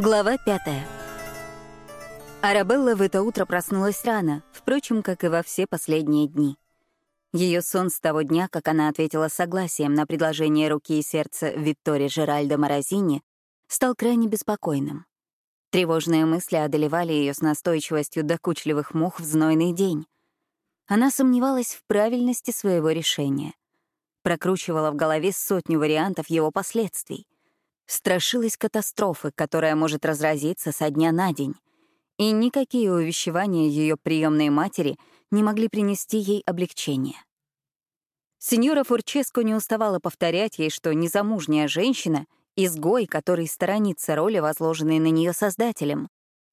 Глава пятая. Арабелла в это утро проснулась рано, впрочем, как и во все последние дни. Ее сон с того дня, как она ответила согласием на предложение руки и сердца Виктории Жеральдо Морозини, стал крайне беспокойным. Тревожные мысли одолевали ее с настойчивостью докучливых мух в знойный день. Она сомневалась в правильности своего решения. Прокручивала в голове сотню вариантов его последствий. Страшилась катастрофы, которая может разразиться со дня на день. И никакие увещевания ее приемной матери не могли принести ей облегчения. Сеньора Фурческо не уставала повторять ей, что незамужняя женщина — изгой, который сторонится роли, возложенной на нее Создателем.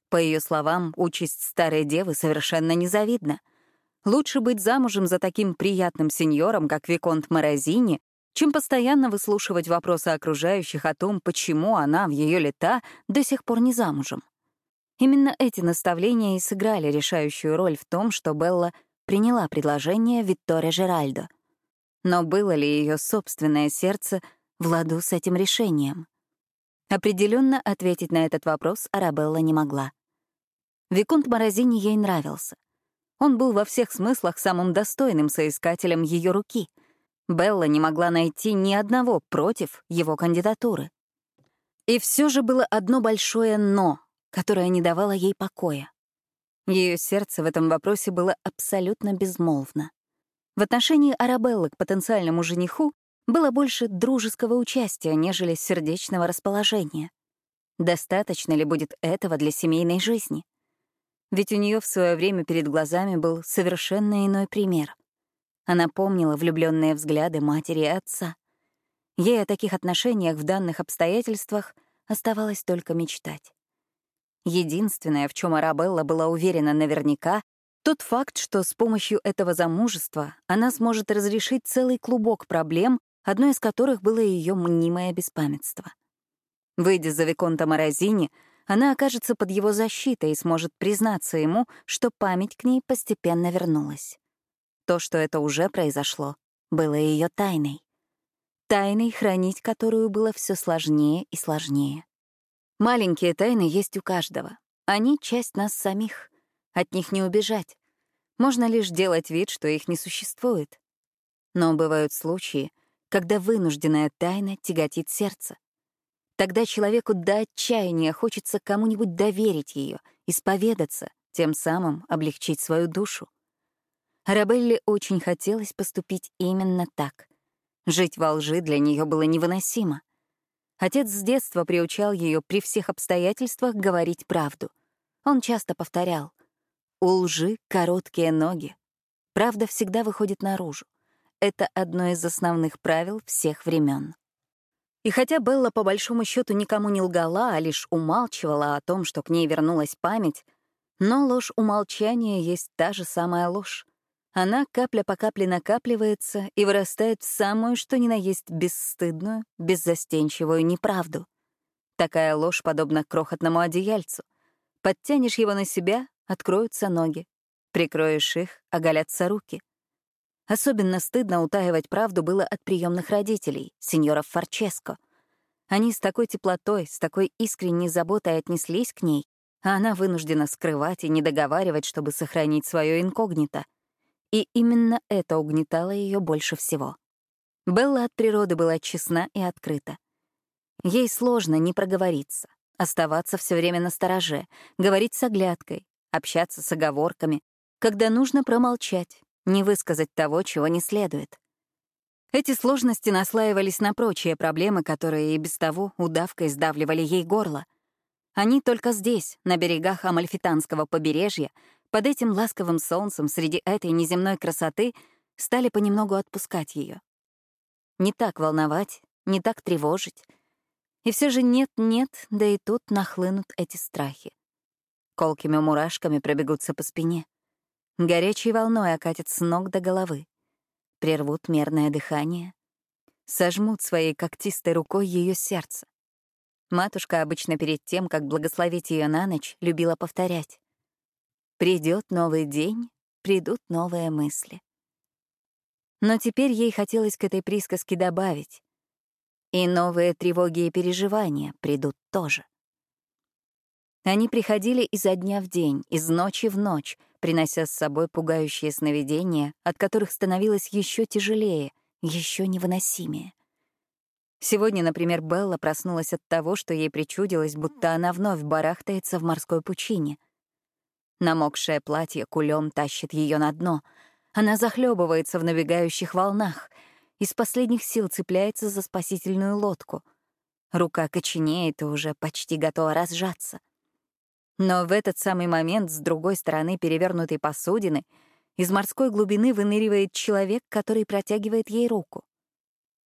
По ее словам, участь старой девы совершенно незавидна. Лучше быть замужем за таким приятным сеньором, как Виконт Морозини, чем постоянно выслушивать вопросы окружающих о том, почему она в ее лета до сих пор не замужем. Именно эти наставления и сыграли решающую роль в том, что Белла приняла предложение Виктория Жеральдо. Но было ли ее собственное сердце в ладу с этим решением? Определенно ответить на этот вопрос Арабелла не могла. Виконт Морозини ей нравился. Он был во всех смыслах самым достойным соискателем ее руки — Белла не могла найти ни одного против его кандидатуры. И все же было одно большое «но», которое не давало ей покоя. Ее сердце в этом вопросе было абсолютно безмолвно. В отношении Арабеллы к потенциальному жениху было больше дружеского участия, нежели сердечного расположения. Достаточно ли будет этого для семейной жизни? Ведь у нее в свое время перед глазами был совершенно иной пример — она помнила влюбленные взгляды матери и отца. Ей о таких отношениях в данных обстоятельствах оставалось только мечтать. Единственное, в чем Арабелла была уверена наверняка, тот факт, что с помощью этого замужества она сможет разрешить целый клубок проблем, одной из которых было ее мнимое беспамятство. Выйдя за Виконта Морозини, она окажется под его защитой и сможет признаться ему, что память к ней постепенно вернулась. То, что это уже произошло, было ее тайной. Тайной, хранить которую было все сложнее и сложнее. Маленькие тайны есть у каждого. Они — часть нас самих. От них не убежать. Можно лишь делать вид, что их не существует. Но бывают случаи, когда вынужденная тайна тяготит сердце. Тогда человеку до отчаяния хочется кому-нибудь доверить ее, исповедаться, тем самым облегчить свою душу. Арабелле очень хотелось поступить именно так. Жить во лжи для нее было невыносимо. Отец с детства приучал ее при всех обстоятельствах говорить правду. Он часто повторял «У лжи короткие ноги. Правда всегда выходит наружу. Это одно из основных правил всех времен. И хотя Белла по большому счету никому не лгала, а лишь умалчивала о том, что к ней вернулась память, но ложь умолчания есть та же самая ложь. Она капля по капле накапливается и вырастает в самую, что ни на есть, бесстыдную, беззастенчивую неправду. Такая ложь подобна крохотному одеяльцу. Подтянешь его на себя — откроются ноги. Прикроешь их — оголятся руки. Особенно стыдно утаивать правду было от приемных родителей, сеньоров Форческо. Они с такой теплотой, с такой искренней заботой отнеслись к ней, а она вынуждена скрывать и не договаривать, чтобы сохранить свое инкогнито — и именно это угнетало ее больше всего. Белла от природы была честна и открыта. Ей сложно не проговориться, оставаться все время на стороже, говорить с оглядкой, общаться с оговорками, когда нужно промолчать, не высказать того, чего не следует. Эти сложности наслаивались на прочие проблемы, которые и без того удавкой сдавливали ей горло. Они только здесь, на берегах Амальфитанского побережья, под этим ласковым солнцем среди этой неземной красоты стали понемногу отпускать ее. Не так волновать, не так тревожить. И все же нет-нет, да и тут нахлынут эти страхи. Колкими мурашками пробегутся по спине. Горячей волной окатят с ног до головы. Прервут мерное дыхание. Сожмут своей когтистой рукой ее сердце. Матушка обычно перед тем, как благословить ее на ночь, любила повторять. Придет новый день, придут новые мысли. Но теперь ей хотелось к этой присказке добавить. И новые тревоги и переживания придут тоже. Они приходили изо дня в день, из ночи в ночь, принося с собой пугающие сновидения, от которых становилось еще тяжелее, еще невыносимее. Сегодня, например, Белла проснулась от того, что ей причудилось, будто она вновь барахтается в морской пучине. Намокшее платье кулем тащит ее на дно. Она захлебывается в набегающих волнах, из последних сил цепляется за спасительную лодку. Рука коченеет и уже почти готова разжаться. Но в этот самый момент с другой стороны перевернутой посудины из морской глубины выныривает человек, который протягивает ей руку.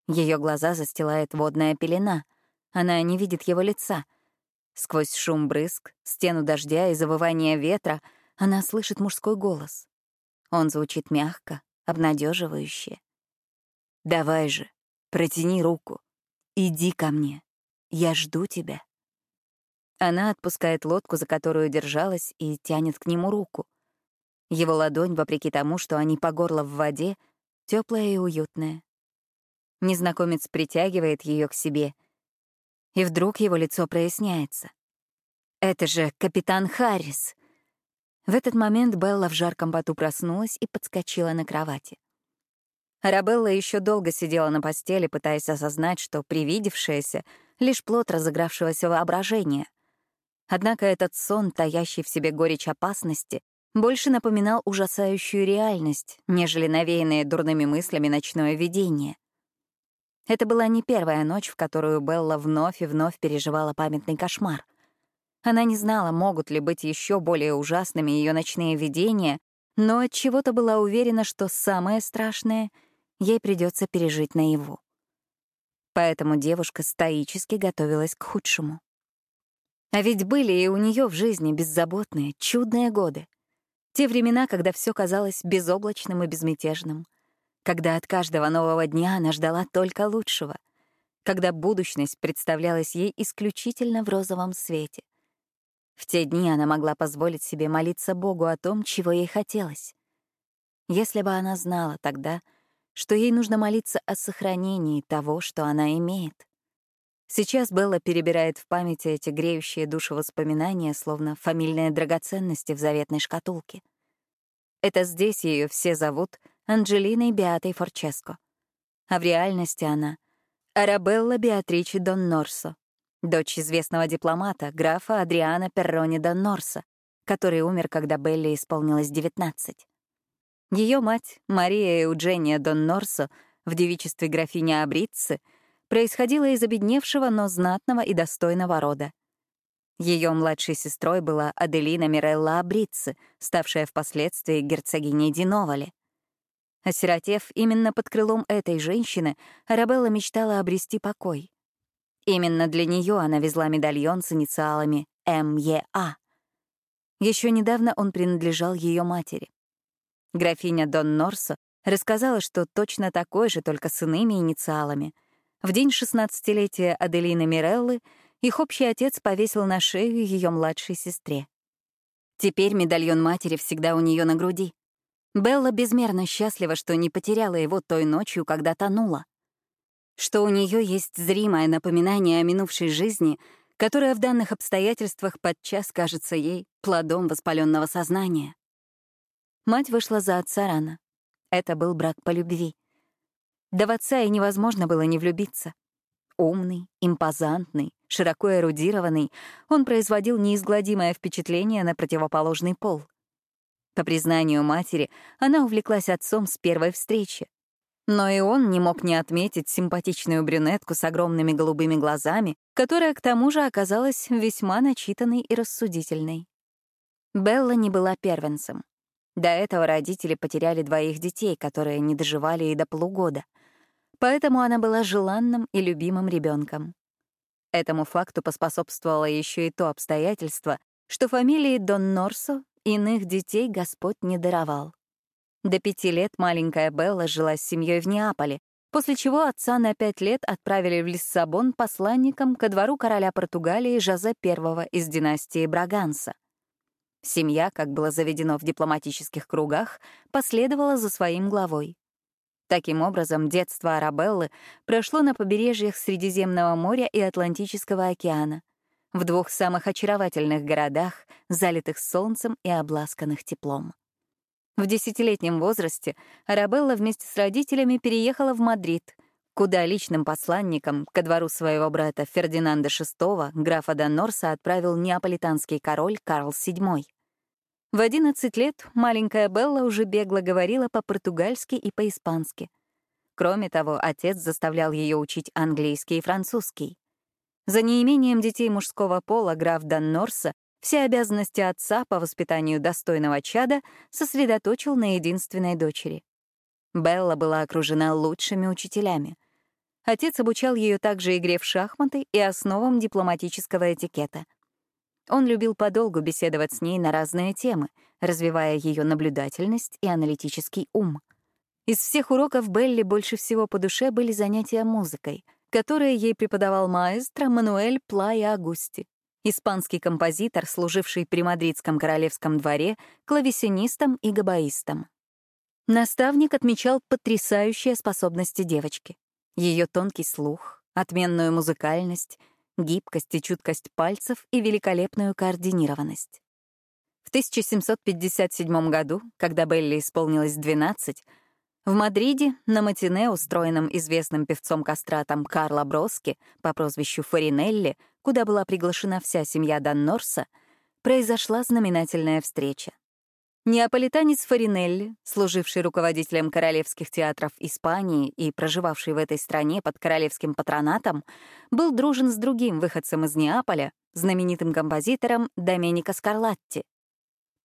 Ее глаза застилает водная пелена. Она не видит его лица. Сквозь шум брызг, стену дождя и завывание ветра она слышит мужской голос. Он звучит мягко, обнадеживающе. «Давай же, протяни руку. Иди ко мне. Я жду тебя». Она отпускает лодку, за которую держалась, и тянет к нему руку. Его ладонь, вопреки тому, что они по горло в воде, теплая и уютная. Незнакомец притягивает ее к себе, и вдруг его лицо проясняется. «Это же капитан Харрис!» В этот момент Белла в жарком поту проснулась и подскочила на кровати. Арабелла еще долго сидела на постели, пытаясь осознать, что привидевшееся — лишь плод разыгравшегося воображения. Однако этот сон, таящий в себе горечь опасности, больше напоминал ужасающую реальность, нежели навеянное дурными мыслями ночное видение. Это была не первая ночь, в которую Белла вновь и вновь переживала памятный кошмар. Она не знала, могут ли быть еще более ужасными ее ночные видения, но от чего-то была уверена, что самое страшное ей придется пережить наяву. Поэтому девушка стоически готовилась к худшему. А ведь были и у нее в жизни беззаботные, чудные годы. Те времена, когда все казалось безоблачным и безмятежным — когда от каждого нового дня она ждала только лучшего, когда будущность представлялась ей исключительно в розовом свете. В те дни она могла позволить себе молиться Богу о том, чего ей хотелось. Если бы она знала тогда, что ей нужно молиться о сохранении того, что она имеет. Сейчас Белла перебирает в памяти эти греющие душу воспоминания, словно фамильные драгоценности в заветной шкатулке. Это здесь ее все зовут Анджелиной Беатой Форческо. А в реальности она — Арабелла Беатричи Дон Норсо, дочь известного дипломата, графа Адриана Перрони Дон Норсо, который умер, когда Белле исполнилось 19. Ее мать, Мария Эуджения Дон Норсо, в девичестве графиня Абрицци, происходила из обедневшего, но знатного и достойного рода. Ее младшей сестрой была Аделина Мирелла Абрицци, ставшая впоследствии герцогиней Диновали. Осиротев именно под крылом этой женщины, Арабелла мечтала обрести покой. Именно для нее она везла медальон с инициалами МЕА. Еще недавно он принадлежал ее матери. Графиня Дон Норсо рассказала, что точно такой же, только с иными инициалами. В день шестнадцатилетия Аделины Миреллы их общий отец повесил на шею ее младшей сестре. Теперь медальон матери всегда у нее на груди. Белла безмерно счастлива, что не потеряла его той ночью, когда тонула. Что у нее есть зримое напоминание о минувшей жизни, которая в данных обстоятельствах подчас кажется ей плодом воспаленного сознания. Мать вышла за отца рано. Это был брак по любви. Да отца и невозможно было не влюбиться. Умный, импозантный, широко эрудированный, он производил неизгладимое впечатление на противоположный пол — по признанию матери, она увлеклась отцом с первой встречи. Но и он не мог не отметить симпатичную брюнетку с огромными голубыми глазами, которая к тому же оказалась весьма начитанной и рассудительной. Белла не была первенцем. До этого родители потеряли двоих детей, которые не доживали и до полугода. Поэтому она была желанным и любимым ребенком. Этому факту поспособствовало еще и то обстоятельство, что фамилии Дон Норсо Иных детей Господь не даровал. До пяти лет маленькая Белла жила с семьей в Неаполе, после чего отца на пять лет отправили в Лиссабон посланником ко двору короля Португалии Жозе I из династии Браганса. Семья, как было заведено в дипломатических кругах, последовала за своим главой. Таким образом, детство Арабеллы прошло на побережьях Средиземного моря и Атлантического океана, в двух самых очаровательных городах, залитых солнцем и обласканных теплом. В десятилетнем возрасте Арабелла вместе с родителями переехала в Мадрид, куда личным посланником ко двору своего брата Фердинанда VI, графа Доннорса, отправил неаполитанский король Карл VII. В 11 лет маленькая Белла уже бегло говорила по-португальски и по-испански. Кроме того, отец заставлял ее учить английский и французский. За неимением детей мужского пола граф Даннорса все обязанности отца по воспитанию достойного чада сосредоточил на единственной дочери. Белла была окружена лучшими учителями. Отец обучал ее также игре в шахматы и основам дипломатического этикета. Он любил подолгу беседовать с ней на разные темы, развивая ее наблюдательность и аналитический ум. Из всех уроков Белли больше всего по душе были занятия музыкой, которые ей преподавал маэстро Мануэль Плая Агусти, испанский композитор, служивший при мадридском королевском дворе клавесинистом и габаистом. Наставник отмечал потрясающие способности девочки. Ее тонкий слух, отменную музыкальность, гибкость и чуткость пальцев и великолепную координированность. В 1757 году, когда Белли исполнилось 12, в Мадриде на матине, устроенном известным певцом-кастратом Карло Броски по прозвищу Фаринелли, куда была приглашена вся семья Даннорса, произошла знаменательная встреча. Неаполитанец Фаринелли, служивший руководителем королевских театров Испании и проживавший в этой стране под королевским патронатом, был дружен с другим выходцем из Неаполя, знаменитым композитором Доменико Скарлатти.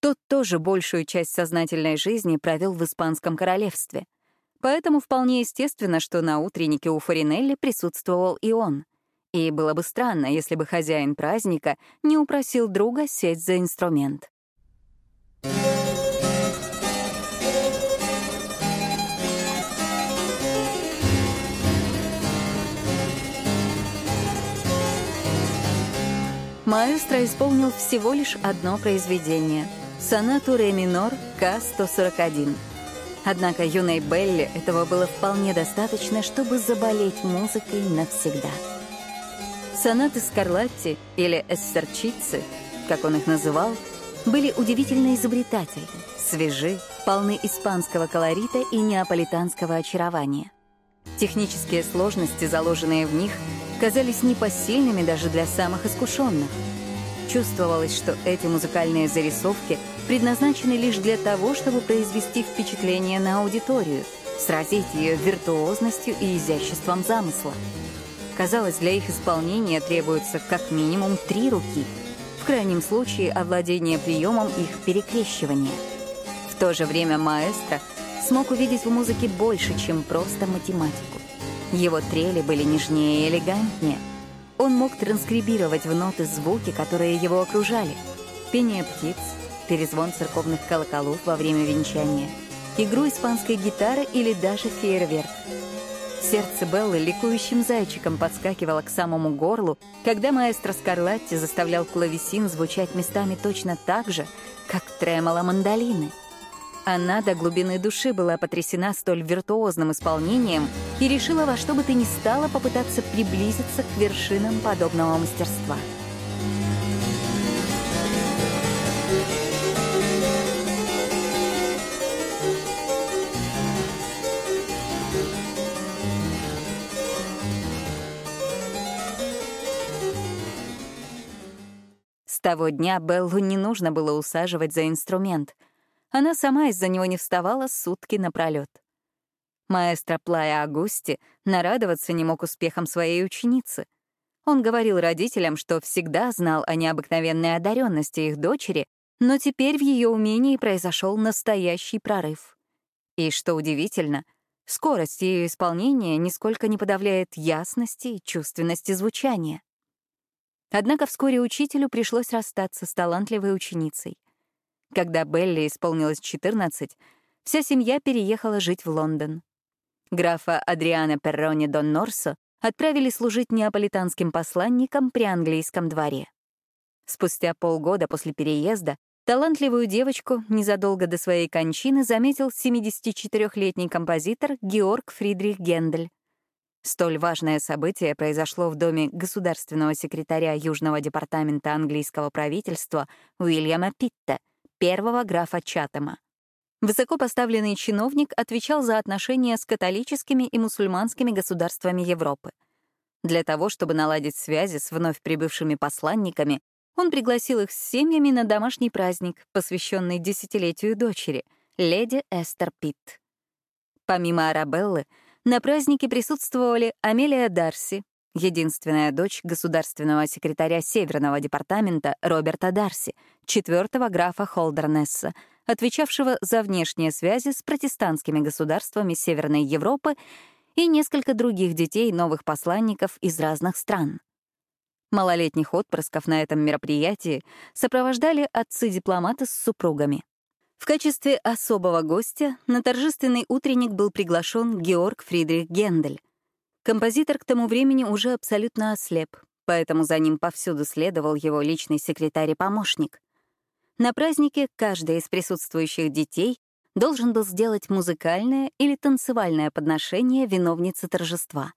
Тот тоже большую часть сознательной жизни провел в Испанском королевстве. Поэтому вполне естественно, что на утреннике у Фаринелли присутствовал и он. И было бы странно, если бы хозяин праздника не упросил друга сесть за инструмент. Маэстро исполнил всего лишь одно произведение — сонату ре минор К-141. Однако юной Белли этого было вполне достаточно, чтобы заболеть музыкой навсегда. Сонаты Скарлатти или эссерчицы, как он их называл, были удивительно изобретательны, свежи, полны испанского колорита и неаполитанского очарования. Технические сложности, заложенные в них, казались непосильными даже для самых искушенных. Чувствовалось, что эти музыкальные зарисовки предназначены лишь для того, чтобы произвести впечатление на аудиторию, сразить ее виртуозностью и изяществом замысла. Казалось, для их исполнения требуется как минимум три руки, в крайнем случае овладение приемом их перекрещивания. В то же время маэстро смог увидеть в музыке больше, чем просто математику. Его трели были нежнее и элегантнее. Он мог транскрибировать в ноты звуки, которые его окружали. Пение птиц, перезвон церковных колоколов во время венчания, игру испанской гитары или даже фейерверк. Сердце Беллы ликующим зайчиком подскакивало к самому горлу, когда маэстро Скарлатти заставлял клавесин звучать местами точно так же, как тремоло мандолины — она до глубины души была потрясена столь виртуозным исполнением и решила во что бы то ни стало попытаться приблизиться к вершинам подобного мастерства. Того дня Беллу не нужно было усаживать за инструмент — она сама из-за него не вставала сутки напролет. Маэстро Плая Агусти нарадоваться не мог успехам своей ученицы. Он говорил родителям, что всегда знал о необыкновенной одаренности их дочери, но теперь в ее умении произошел настоящий прорыв. И, что удивительно, скорость ее исполнения нисколько не подавляет ясности и чувственности звучания. Однако вскоре учителю пришлось расстаться с талантливой ученицей. Когда Белли исполнилось 14, вся семья переехала жить в Лондон. Графа Адриана Перрони Дон Норсо отправили служить неаполитанским посланником при английском дворе. Спустя полгода после переезда талантливую девочку незадолго до своей кончины заметил 74-летний композитор Георг Фридрих Гендель. Столь важное событие произошло в доме государственного секретаря Южного департамента английского правительства Уильяма Питта, первого графа Чатама. Высокопоставленный чиновник отвечал за отношения с католическими и мусульманскими государствами Европы. Для того, чтобы наладить связи с вновь прибывшими посланниками, он пригласил их с семьями на домашний праздник, посвященный десятилетию дочери, леди Эстер Питт. Помимо Арабеллы, на празднике присутствовали Амелия Дарси, единственная дочь государственного секретаря Северного департамента Роберта Дарси, четвертого графа Холдернесса, отвечавшего за внешние связи с протестантскими государствами Северной Европы и несколько других детей новых посланников из разных стран. Малолетних отпрысков на этом мероприятии сопровождали отцы-дипломаты с супругами. В качестве особого гостя на торжественный утренник был приглашен Георг Фридрих Гендель. Композитор к тому времени уже абсолютно ослеп, поэтому за ним повсюду следовал его личный секретарь и помощник. На празднике каждый из присутствующих детей должен был сделать музыкальное или танцевальное подношение виновнице торжества.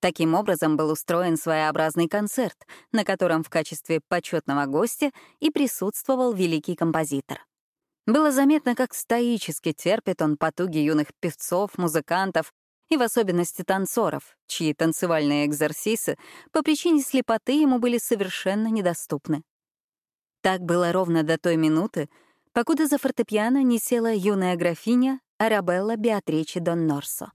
Таким образом был устроен своеобразный концерт, на котором в качестве почетного гостя и присутствовал великий композитор. Было заметно, как стоически терпит он потуги юных певцов, музыкантов и в особенности танцоров, чьи танцевальные экзерсисы по причине слепоты ему были совершенно недоступны. Так было ровно до той минуты, покуда за фортепиано не села юная графиня Арабелла Беатриче Дон Норсо.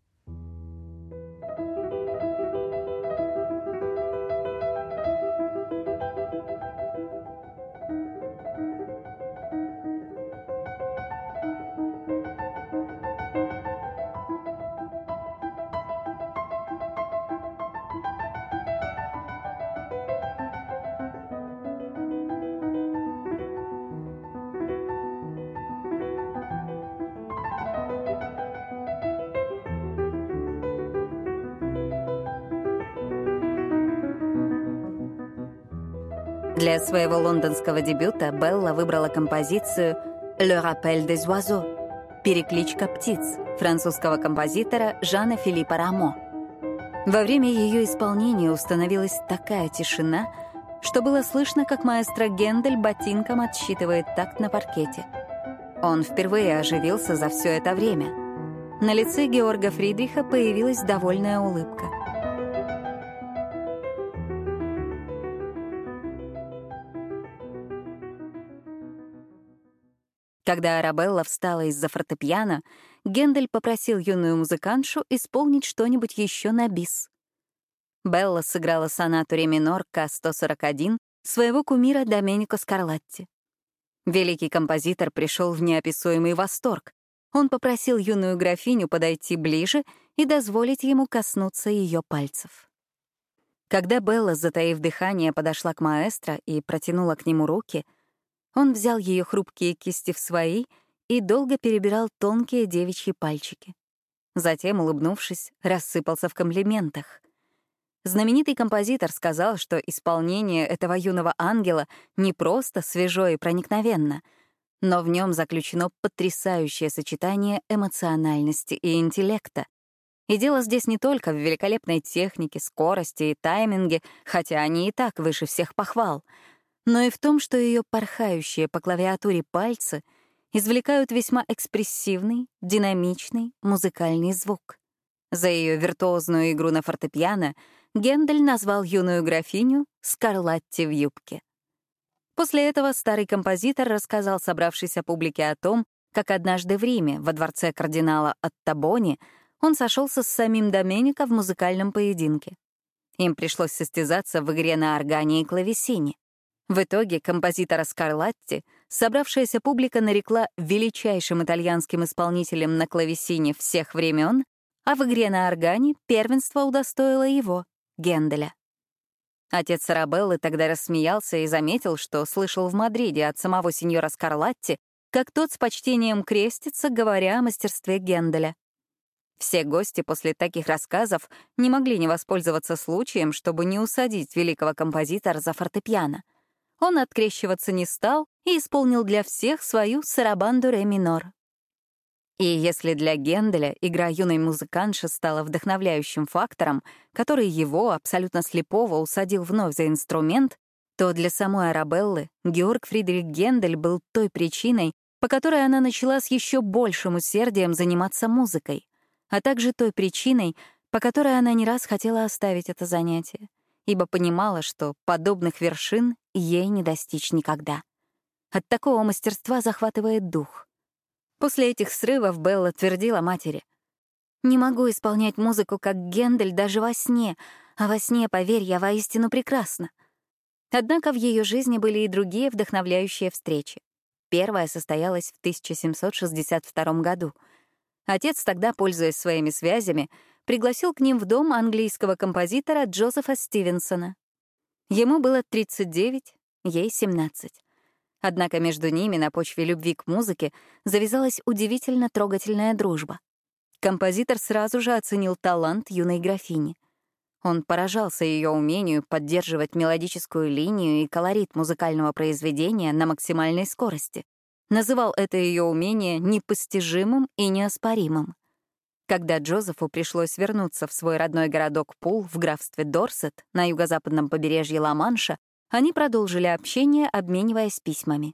Для своего лондонского дебюта Белла выбрала композицию «Le rappel des oiseaux» — «Перекличка птиц» французского композитора Жана Филиппа Рамо. Во время ее исполнения установилась такая тишина, что было слышно, как маэстро Гендель ботинком отсчитывает такт на паркете. Он впервые оживился за все это время. На лице Георга Фридриха появилась довольная улыбка — Когда Арабелла встала из-за фортепиано, Гендель попросил юную музыкантшу исполнить что-нибудь еще на бис. Белла сыграла сонату ре минор К-141 своего кумира Доменико Скарлатти. Великий композитор пришел в неописуемый восторг. Он попросил юную графиню подойти ближе и дозволить ему коснуться ее пальцев. Когда Белла, затаив дыхание, подошла к маэстро и протянула к нему руки — он взял ее хрупкие кисти в свои и долго перебирал тонкие девичьи пальчики. Затем, улыбнувшись, рассыпался в комплиментах. Знаменитый композитор сказал, что исполнение этого юного ангела не просто свежо и проникновенно, но в нем заключено потрясающее сочетание эмоциональности и интеллекта. И дело здесь не только в великолепной технике, скорости и тайминге, хотя они и так выше всех похвал — но и в том, что ее порхающие по клавиатуре пальцы извлекают весьма экспрессивный, динамичный музыкальный звук. За ее виртуозную игру на фортепиано Гендель назвал юную графиню «Скарлатти в юбке». После этого старый композитор рассказал собравшейся публике о том, как однажды в Риме, во дворце кардинала Оттабони, он сошелся с самим Доменико в музыкальном поединке. Им пришлось состязаться в игре на органе и клавесине. В итоге композитора Скарлатти собравшаяся публика нарекла величайшим итальянским исполнителем на клавесине всех времен, а в игре на органе первенство удостоило его, Генделя. Отец Арабеллы тогда рассмеялся и заметил, что слышал в Мадриде от самого сеньора Скарлатти, как тот с почтением крестится, говоря о мастерстве Генделя. Все гости после таких рассказов не могли не воспользоваться случаем, чтобы не усадить великого композитора за фортепиано — он открещиваться не стал и исполнил для всех свою сарабанду ре минор. И если для Генделя игра юной музыкантши стала вдохновляющим фактором, который его, абсолютно слепого, усадил вновь за инструмент, то для самой Арабеллы Георг Фридрих Гендель был той причиной, по которой она начала с еще большим усердием заниматься музыкой, а также той причиной, по которой она не раз хотела оставить это занятие, ибо понимала, что подобных вершин ей не достичь никогда. От такого мастерства захватывает дух. После этих срывов Белла твердила матери. «Не могу исполнять музыку, как Гендель, даже во сне, а во сне, поверь, я воистину прекрасна». Однако в ее жизни были и другие вдохновляющие встречи. Первая состоялась в 1762 году. Отец тогда, пользуясь своими связями, пригласил к ним в дом английского композитора Джозефа Стивенсона. Ему было 39, ей 17. Однако между ними на почве любви к музыке завязалась удивительно трогательная дружба. Композитор сразу же оценил талант юной графини. Он поражался ее умению поддерживать мелодическую линию и колорит музыкального произведения на максимальной скорости. Называл это ее умение непостижимым и неоспоримым. Когда Джозефу пришлось вернуться в свой родной городок Пул в графстве Дорсет на юго-западном побережье Ла-Манша, они продолжили общение, обмениваясь письмами.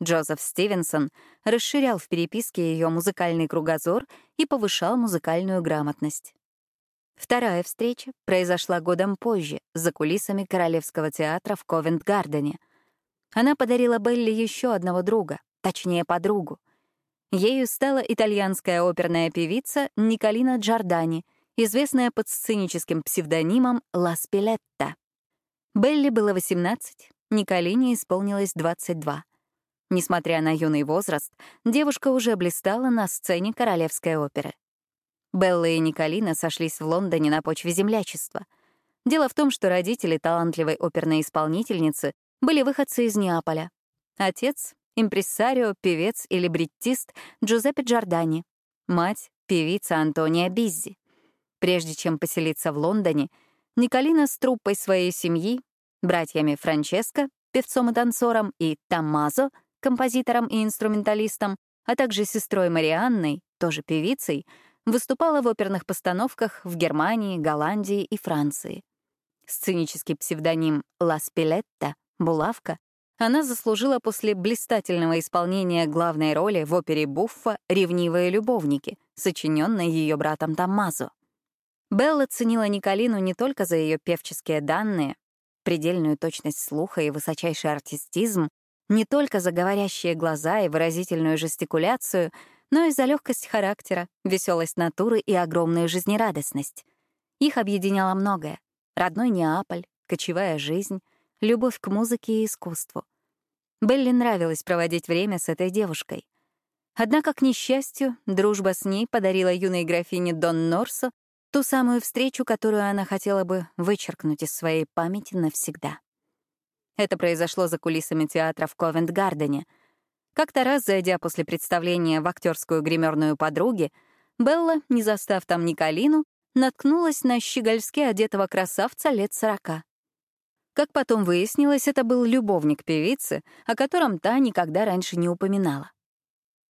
Джозеф Стивенсон расширял в переписке ее музыкальный кругозор и повышал музыкальную грамотность. Вторая встреча произошла годом позже, за кулисами Королевского театра в Ковент-Гардене. Она подарила Белли еще одного друга, точнее, подругу. Ею стала итальянская оперная певица Николина Джордани, известная под сценическим псевдонимом «Ла Спилетта». Белли было 18, Николине исполнилось 22. Несмотря на юный возраст, девушка уже блистала на сцене Королевской оперы. Белла и Николина сошлись в Лондоне на почве землячества. Дело в том, что родители талантливой оперной исполнительницы были выходцы из Неаполя. Отец — импрессарио, певец и либреттист Джузеппе Джордани. Мать — певица Антония Биззи. Прежде чем поселиться в Лондоне, Николина с труппой своей семьи братьями Франческо, певцом и танцором, и Таммазо, композитором и инструменталистом, а также сестрой Марианной, тоже певицей, выступала в оперных постановках в Германии, Голландии и Франции. Сценический псевдоним «Ла Спилетта» — «Булавка» она заслужила после блистательного исполнения главной роли в опере Буффа «Ревнивые любовники», сочиненной ее братом Таммазо. Белла ценила Николину не только за ее певческие данные, предельную точность слуха и высочайший артистизм, не только за говорящие глаза и выразительную жестикуляцию, но и за легкость характера, веселость натуры и огромную жизнерадостность. Их объединяло многое — родной Неаполь, кочевая жизнь, любовь к музыке и искусству. Белли нравилось проводить время с этой девушкой. Однако, к несчастью, дружба с ней подарила юной графине Дон Норсо Ту самую встречу, которую она хотела бы вычеркнуть из своей памяти навсегда. Это произошло за кулисами театра в Ковент-Гардене. Как-то раз, зайдя после представления в актерскую гримерную подруги, Белла, не застав там Николину, наткнулась на щегольски одетого красавца лет сорока. Как потом выяснилось, это был любовник певицы, о котором та никогда раньше не упоминала.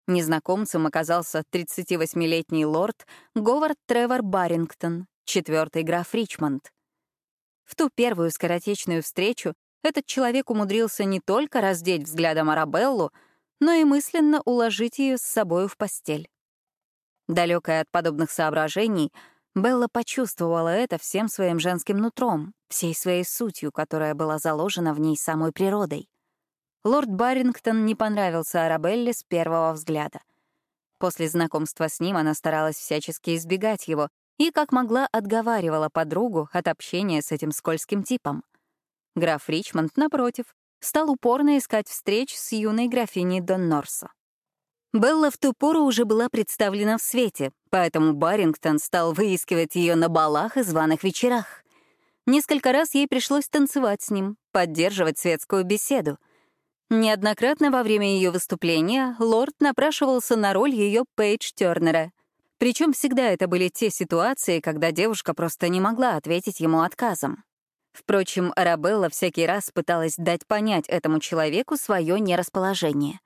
Незнакомцем оказался 38-летний лорд Говард Тревор Барингтон, четвертый граф Ричмонд. В ту первую скоротечную встречу этот человек умудрился не только раздеть взглядом Арабеллу, но и мысленно уложить ее с собою в постель. Далекая от подобных соображений, Белла почувствовала это всем своим женским нутром, всей своей сутью, которая была заложена в ней самой природой. Лорд Баррингтон не понравился Арабелле с первого взгляда. После знакомства с ним она старалась всячески избегать его и, как могла, отговаривала подругу от общения с этим скользким типом. Граф Ричмонд, напротив, стал упорно искать встреч с юной графиней Дон Норсо. Белла в ту пору уже была представлена в свете, поэтому Баррингтон стал выискивать ее на балах и званых вечерах. Несколько раз ей пришлось танцевать с ним, поддерживать светскую беседу — Неоднократно во время ее выступления лорд напрашивался на роль ее Пейдж Тернера. Причем всегда это были те ситуации, когда девушка просто не могла ответить ему отказом. Впрочем, Арабелла всякий раз пыталась дать понять этому человеку свое нерасположение.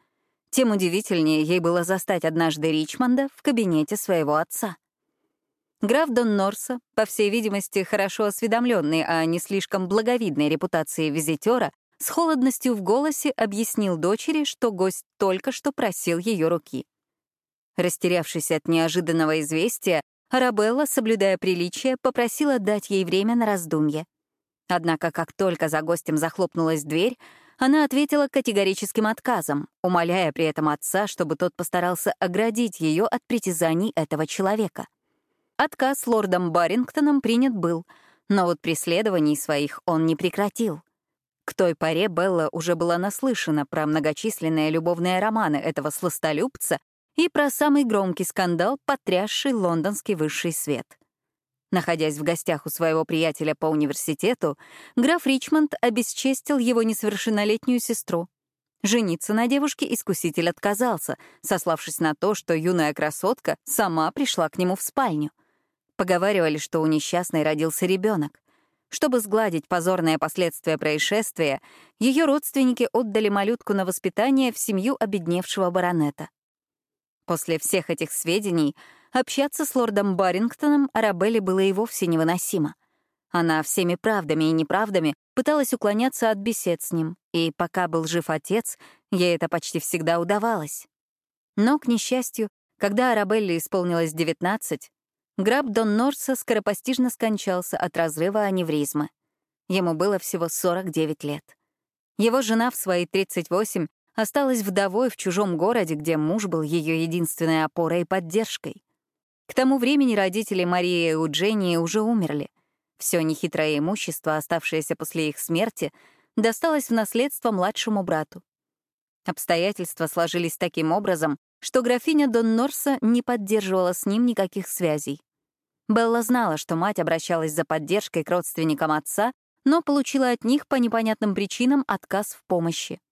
Тем удивительнее ей было застать однажды Ричмонда в кабинете своего отца. Граф Дон Норса, по всей видимости, хорошо осведомленный о не слишком благовидной репутации визитера, с холодностью в голосе объяснил дочери, что гость только что просил ее руки. Растерявшись от неожиданного известия, Арабелла, соблюдая приличие, попросила дать ей время на раздумье. Однако, как только за гостем захлопнулась дверь, она ответила категорическим отказом, умоляя при этом отца, чтобы тот постарался оградить ее от притязаний этого человека. Отказ лордом Барингтоном принят был, но вот преследований своих он не прекратил. К той поре Белла уже была наслышана про многочисленные любовные романы этого сластолюбца и про самый громкий скандал, потрясший лондонский высший свет. Находясь в гостях у своего приятеля по университету, граф Ричмонд обесчестил его несовершеннолетнюю сестру. Жениться на девушке искуситель отказался, сославшись на то, что юная красотка сама пришла к нему в спальню. Поговаривали, что у несчастной родился ребенок. Чтобы сгладить позорные последствия происшествия, ее родственники отдали малютку на воспитание в семью обедневшего баронета. После всех этих сведений общаться с лордом Барингтоном Арабелле было и вовсе невыносимо. Она всеми правдами и неправдами пыталась уклоняться от бесед с ним, и пока был жив отец, ей это почти всегда удавалось. Но, к несчастью, когда Арабелле исполнилось 19, Граб Дон Норса скоропостижно скончался от разрыва аневризмы. Ему было всего 49 лет. Его жена в свои 38 осталась вдовой в чужом городе, где муж был ее единственной опорой и поддержкой. К тому времени родители Марии и Уджении уже умерли. Все нехитрое имущество, оставшееся после их смерти, досталось в наследство младшему брату. Обстоятельства сложились таким образом, что графиня Дон Норса не поддерживала с ним никаких связей. Белла знала, что мать обращалась за поддержкой к родственникам отца, но получила от них по непонятным причинам отказ в помощи.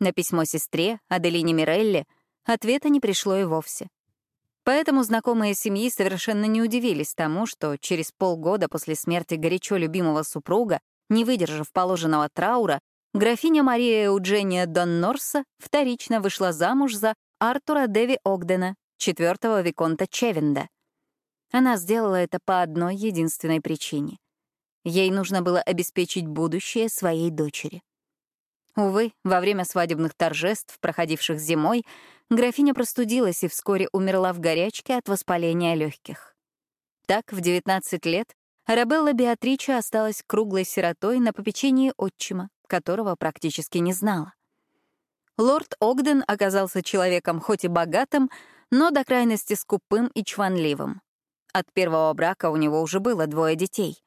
На письмо сестре, Аделине Мирелли, ответа не пришло и вовсе. Поэтому знакомые семьи совершенно не удивились тому, что через полгода после смерти горячо любимого супруга, не выдержав положенного траура, графиня Мария Эуджения Дон Норса вторично вышла замуж за Артура Деви Огдена, четвертого виконта Чевенда. Она сделала это по одной единственной причине. Ей нужно было обеспечить будущее своей дочери. Увы, во время свадебных торжеств, проходивших зимой, графиня простудилась и вскоре умерла в горячке от воспаления легких. Так, в 19 лет Арабелла Беатрича осталась круглой сиротой на попечении отчима, которого практически не знала. Лорд Огден оказался человеком хоть и богатым, но до крайности скупым и чванливым. От первого брака у него уже было двое детей.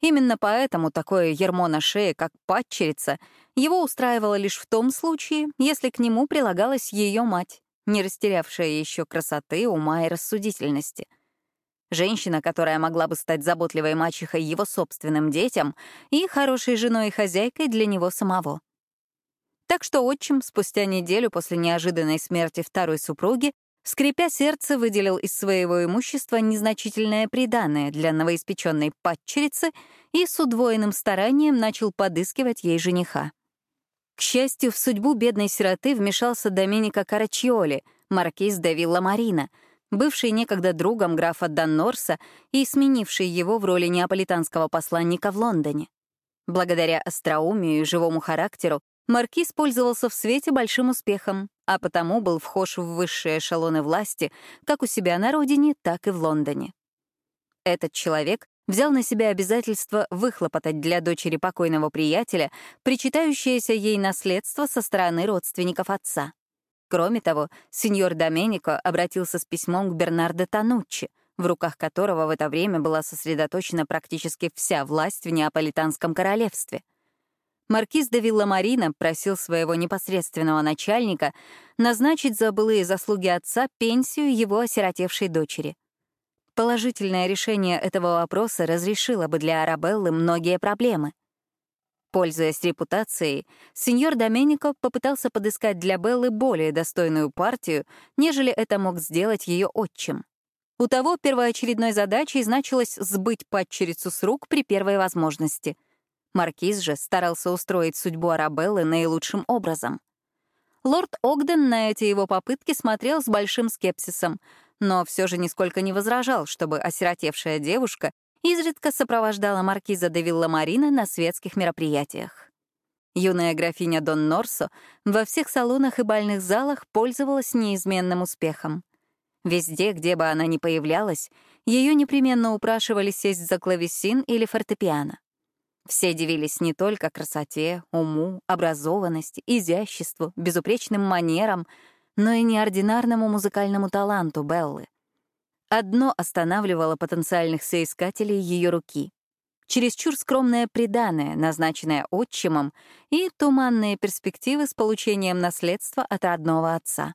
Именно поэтому такое ермо на шее, как падчерица, его устраивало лишь в том случае, если к нему прилагалась ее мать, не растерявшая еще красоты, ума и рассудительности. Женщина, которая могла бы стать заботливой мачехой его собственным детям и хорошей женой и хозяйкой для него самого. Так что отчим спустя неделю после неожиданной смерти второй супруги, скрипя сердце, выделил из своего имущества незначительное приданое для новоиспеченной падчерицы и с удвоенным старанием начал подыскивать ей жениха. К счастью, в судьбу бедной сироты вмешался Доменико Карачиоли, маркиз де Вилла Марина, бывший некогда другом графа Даннорса и сменивший его в роли неаполитанского посланника в Лондоне. Благодаря остроумию и живому характеру Маркиз пользовался в свете большим успехом, а потому был вхож в высшие эшелоны власти как у себя на родине, так и в Лондоне. Этот человек взял на себя обязательство выхлопотать для дочери покойного приятеля причитающееся ей наследство со стороны родственников отца. Кроме того, сеньор Доменико обратился с письмом к Бернардо Тануччи, в руках которого в это время была сосредоточена практически вся власть в Неаполитанском королевстве — Маркиз де Вилламарина просил своего непосредственного начальника назначить за былые заслуги отца пенсию его осиротевшей дочери. Положительное решение этого вопроса разрешило бы для Арабеллы многие проблемы. Пользуясь репутацией, сеньор Доменико попытался подыскать для Беллы более достойную партию, нежели это мог сделать ее отчим. У того первоочередной задачей значилось сбыть падчерицу с рук при первой возможности — Маркиз же старался устроить судьбу Арабеллы наилучшим образом. Лорд Огден на эти его попытки смотрел с большим скепсисом, но все же нисколько не возражал, чтобы осиротевшая девушка изредка сопровождала маркиза де Вилла-Марина на светских мероприятиях. Юная графиня Дон Норсо во всех салонах и бальных залах пользовалась неизменным успехом. Везде, где бы она ни появлялась, ее непременно упрашивали сесть за клавесин или фортепиано. Все дивились не только красоте, уму, образованности, изяществу, безупречным манерам, но и неординарному музыкальному таланту Беллы. Одно останавливало потенциальных соискателей ее руки. Чересчур скромное приданое, назначенное отчимом, и туманные перспективы с получением наследства от родного отца.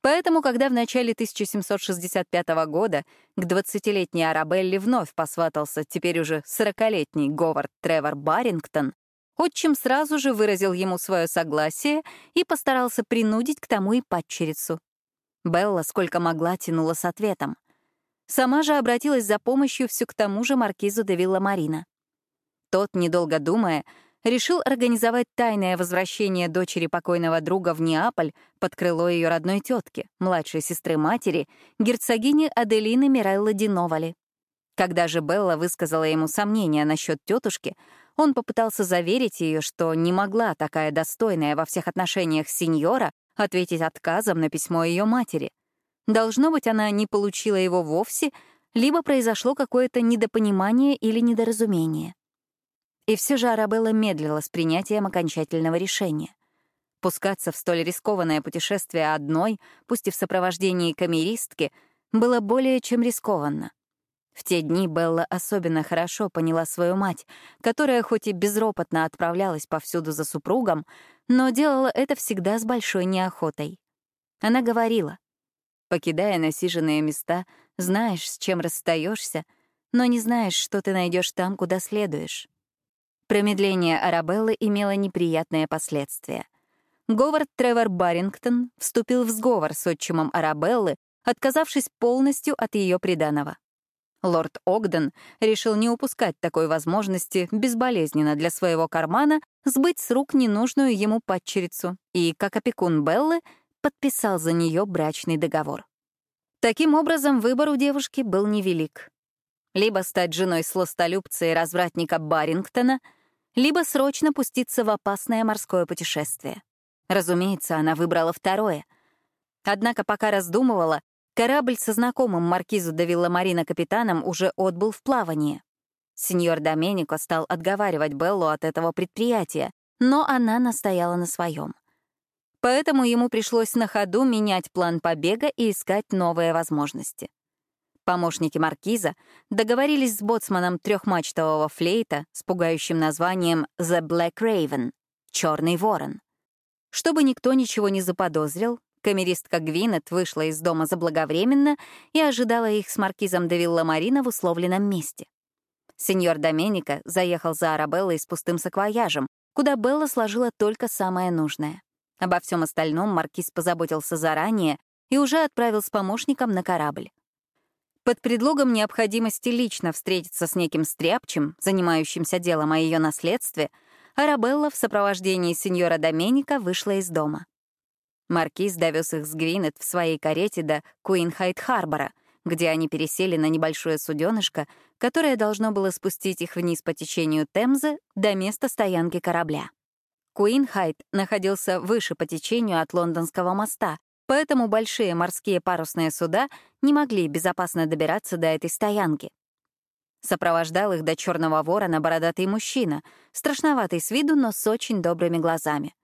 Поэтому, когда в начале 1765 года к 20-летней Арабелле вновь посватался теперь уже 40-летний Говард Тревор Барингтон, отчим сразу же выразил ему свое согласие и постарался принудить к тому и падчерицу. Белла сколько могла тянула с ответом. Сама же обратилась за помощью все к тому же маркизу де Вилла Марина. Тот, недолго думая, решил организовать тайное возвращение дочери покойного друга в Неаполь под крыло ее родной тетки, младшей сестры матери, герцогини Аделины Миреллы Диновали. Когда же Белла высказала ему сомнения насчет тетушки, он попытался заверить ее, что не могла такая достойная во всех отношениях сеньора ответить отказом на письмо ее матери. Должно быть, она не получила его вовсе, либо произошло какое-то недопонимание или недоразумение. И все же Арабелла медлила с принятием окончательного решения. Пускаться в столь рискованное путешествие одной, пусть и в сопровождении камеристки, было более чем рискованно. В те дни Белла особенно хорошо поняла свою мать, которая хоть и безропотно отправлялась повсюду за супругом, но делала это всегда с большой неохотой. Она говорила, «Покидая насиженные места, знаешь, с чем расстаешься, но не знаешь, что ты найдешь там, куда следуешь. Промедление Арабеллы имело неприятные последствия. Говард Тревор Барингтон вступил в сговор с отчимом Арабеллы, отказавшись полностью от ее приданого. Лорд Огден решил не упускать такой возможности безболезненно для своего кармана сбыть с рук ненужную ему падчерицу и, как опекун Беллы, подписал за нее брачный договор. Таким образом, выбор у девушки был невелик. Либо стать женой сластолюбца и развратника Барингтона — либо срочно пуститься в опасное морское путешествие. Разумеется, она выбрала второе. Однако пока раздумывала, корабль со знакомым маркизу де Вилламарина капитаном уже отбыл в плавание. Сеньор Доменико стал отговаривать Беллу от этого предприятия, но она настояла на своем. Поэтому ему пришлось на ходу менять план побега и искать новые возможности. Помощники маркиза договорились с боцманом трехмачтового флейта с пугающим названием «The Black Raven» — «Черный ворон». Чтобы никто ничего не заподозрил, камеристка Гвинет вышла из дома заблаговременно и ожидала их с маркизом де Вилла Марина в условленном месте. Сеньор Доменика заехал за Арабеллой с пустым саквояжем, куда Белла сложила только самое нужное. Обо всем остальном маркиз позаботился заранее и уже отправил с помощником на корабль. Под предлогом необходимости лично встретиться с неким стряпчем, занимающимся делом о ее наследстве, Арабелла в сопровождении сеньора Доменика вышла из дома. Маркиз довез их с Гвинет в своей карете до Куинхайт-Харбора, где они пересели на небольшое суденышко, которое должно было спустить их вниз по течению Темзы до места стоянки корабля. Куинхайт находился выше по течению от Лондонского моста, поэтому большие морские парусные суда не могли безопасно добираться до этой стоянки. Сопровождал их до Черного ворона бородатый мужчина, страшноватый с виду, но с очень добрыми глазами.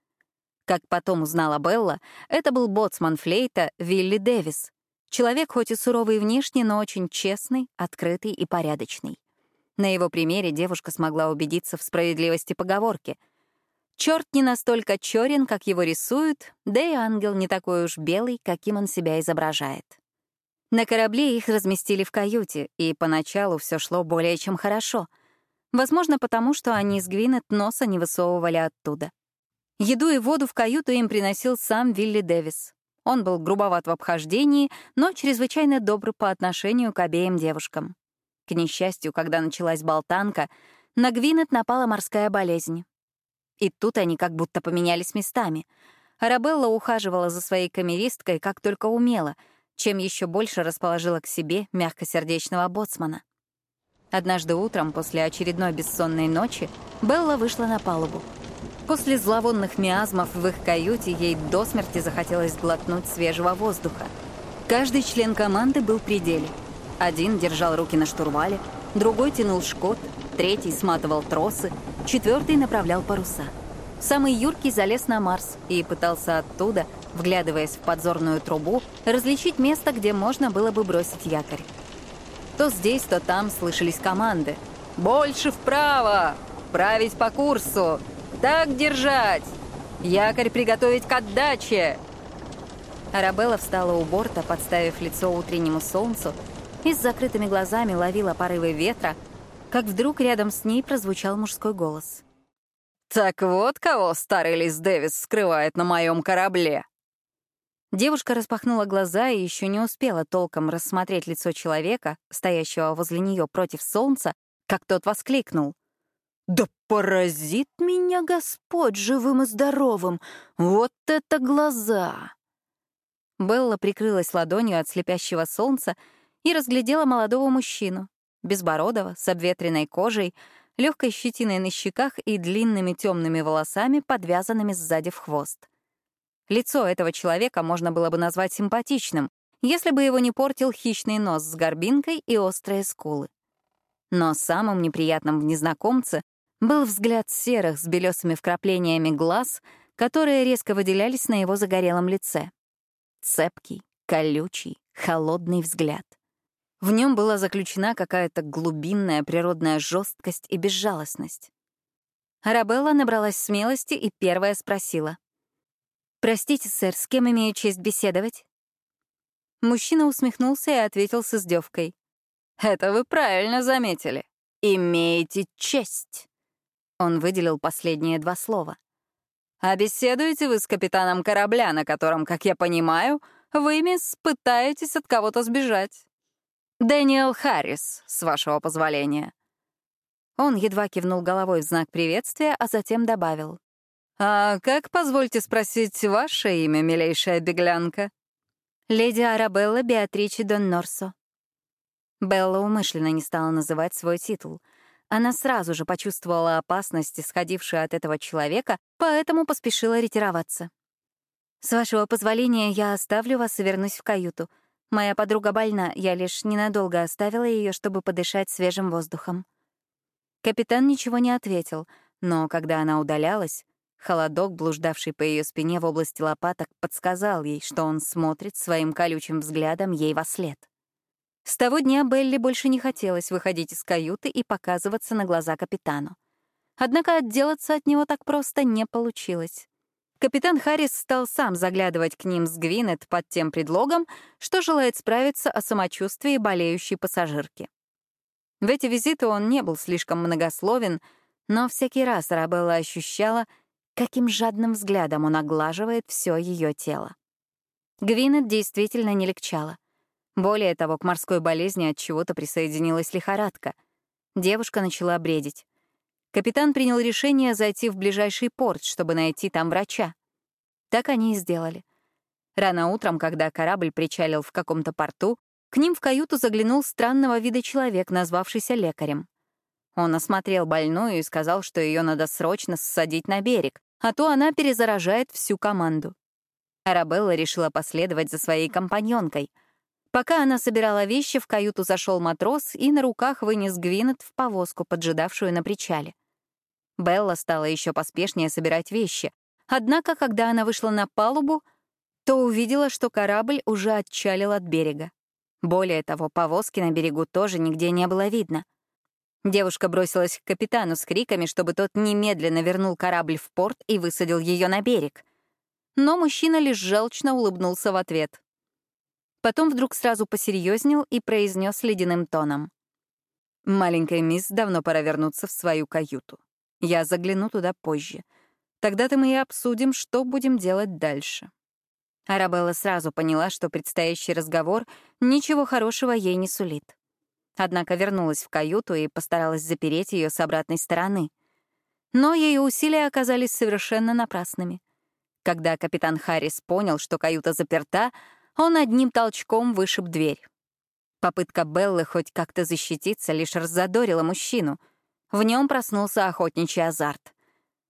Как потом узнала Белла, это был боцман флейта Вилли Дэвис, человек хоть и суровый внешне, но очень честный, открытый и порядочный. На его примере девушка смогла убедиться в справедливости поговорки — Черт не настолько черен, как его рисуют, да и ангел не такой уж белый, каким он себя изображает. На корабле их разместили в каюте, и поначалу все шло более чем хорошо. Возможно, потому что они с Гвинет носа не высовывали оттуда. Еду и воду в каюту им приносил сам Вилли Дэвис. Он был грубоват в обхождении, но чрезвычайно добр по отношению к обеим девушкам. К несчастью, когда началась болтанка, на Гвинет напала морская болезнь. И тут они как будто поменялись местами. Арабелла ухаживала за своей камеристкой как только умела, чем еще больше расположила к себе мягкосердечного боцмана. Однажды утром, после очередной бессонной ночи, Белла вышла на палубу. После зловонных миазмов в их каюте ей до смерти захотелось глотнуть свежего воздуха. Каждый член команды был при деле. Один держал руки на штурвале, другой тянул шкот, третий сматывал тросы, четвертый направлял паруса. Самый юркий залез на Марс и пытался оттуда, вглядываясь в подзорную трубу, различить место, где можно было бы бросить якорь. То здесь, то там слышались команды. «Больше вправо! Править по курсу! Так держать! Якорь приготовить к отдаче!» Арабелла встала у борта, подставив лицо утреннему солнцу, и с закрытыми глазами ловила порывы ветра, как вдруг рядом с ней прозвучал мужской голос. «Так вот кого старый Лис Дэвис скрывает на моем корабле!» Девушка распахнула глаза и еще не успела толком рассмотреть лицо человека, стоящего возле нее против солнца, как тот воскликнул. «Да поразит меня Господь живым и здоровым! Вот это глаза!» Белла прикрылась ладонью от слепящего солнца и разглядела молодого мужчину, безбородого, с обветренной кожей, легкой щетиной на щеках и длинными темными волосами, подвязанными сзади в хвост. Лицо этого человека можно было бы назвать симпатичным, если бы его не портил хищный нос с горбинкой и острые скулы. Но самым неприятным в незнакомце был взгляд серых с белесыми вкраплениями глаз, которые резко выделялись на его загорелом лице. Цепкий, колючий, холодный взгляд. В нем была заключена какая-то глубинная природная жесткость и безжалостность. Арабелла набралась смелости и первая спросила. «Простите, сэр, с кем имею честь беседовать?» Мужчина усмехнулся и ответил с издевкой. «Это вы правильно заметили. Имеете честь». Он выделил последние два слова. «А беседуете вы с капитаном корабля, на котором, как я понимаю, вы, мисс, пытаетесь от кого-то сбежать. Дэниел Харрис, с вашего позволения». Он едва кивнул головой в знак приветствия, а затем добавил. «А как, позвольте спросить, ваше имя, милейшая беглянка?» «Леди Арабелла Беатричи Дон Норсо». Белла умышленно не стала называть свой титул. Она сразу же почувствовала опасность, исходившую от этого человека, поэтому поспешила ретироваться. «С вашего позволения я оставлю вас и вернусь в каюту. Моя подруга больна, я лишь ненадолго оставила ее, чтобы подышать свежим воздухом». Капитан ничего не ответил, но когда она удалялась, Холодок, блуждавший по ее спине в области лопаток, подсказал ей, что он смотрит своим колючим взглядом ей во след. С того дня Белли больше не хотелось выходить из каюты и показываться на глаза капитану. Однако отделаться от него так просто не получилось. Капитан Харрис стал сам заглядывать к ним с Гвинет под тем предлогом, что желает справиться о самочувствии болеющей пассажирки. В эти визиты он не был слишком многословен, но всякий раз Арабелла ощущала — каким жадным взглядом он оглаживает все ее тело. Гвинет действительно не легчала. Более того, к морской болезни от чего-то присоединилась лихорадка. Девушка начала бредить. Капитан принял решение зайти в ближайший порт, чтобы найти там врача. Так они и сделали. Рано утром, когда корабль причалил в каком-то порту, к ним в каюту заглянул странного вида человек, назвавшийся лекарем. Он осмотрел больную и сказал, что ее надо срочно ссадить на берег, а то она перезаражает всю команду. Арабелла решила последовать за своей компаньонкой. Пока она собирала вещи, в каюту зашел матрос и на руках вынес Гвинет в повозку, поджидавшую на причале. Белла стала еще поспешнее собирать вещи. Однако, когда она вышла на палубу, то увидела, что корабль уже отчалил от берега. Более того, повозки на берегу тоже нигде не было видно. Девушка бросилась к капитану с криками, чтобы тот немедленно вернул корабль в порт и высадил ее на берег. Но мужчина лишь желчно улыбнулся в ответ. Потом вдруг сразу посерьезнел и произнес ледяным тоном. «Маленькая мисс, давно пора вернуться в свою каюту. Я загляну туда позже. Тогда-то мы и обсудим, что будем делать дальше». Арабелла сразу поняла, что предстоящий разговор ничего хорошего ей не сулит. Однако вернулась в каюту и постаралась запереть ее с обратной стороны. Но ее усилия оказались совершенно напрасными. Когда капитан Харрис понял, что каюта заперта, он одним толчком вышиб дверь. Попытка Беллы хоть как-то защититься лишь раззадорила мужчину. В нем проснулся охотничий азарт.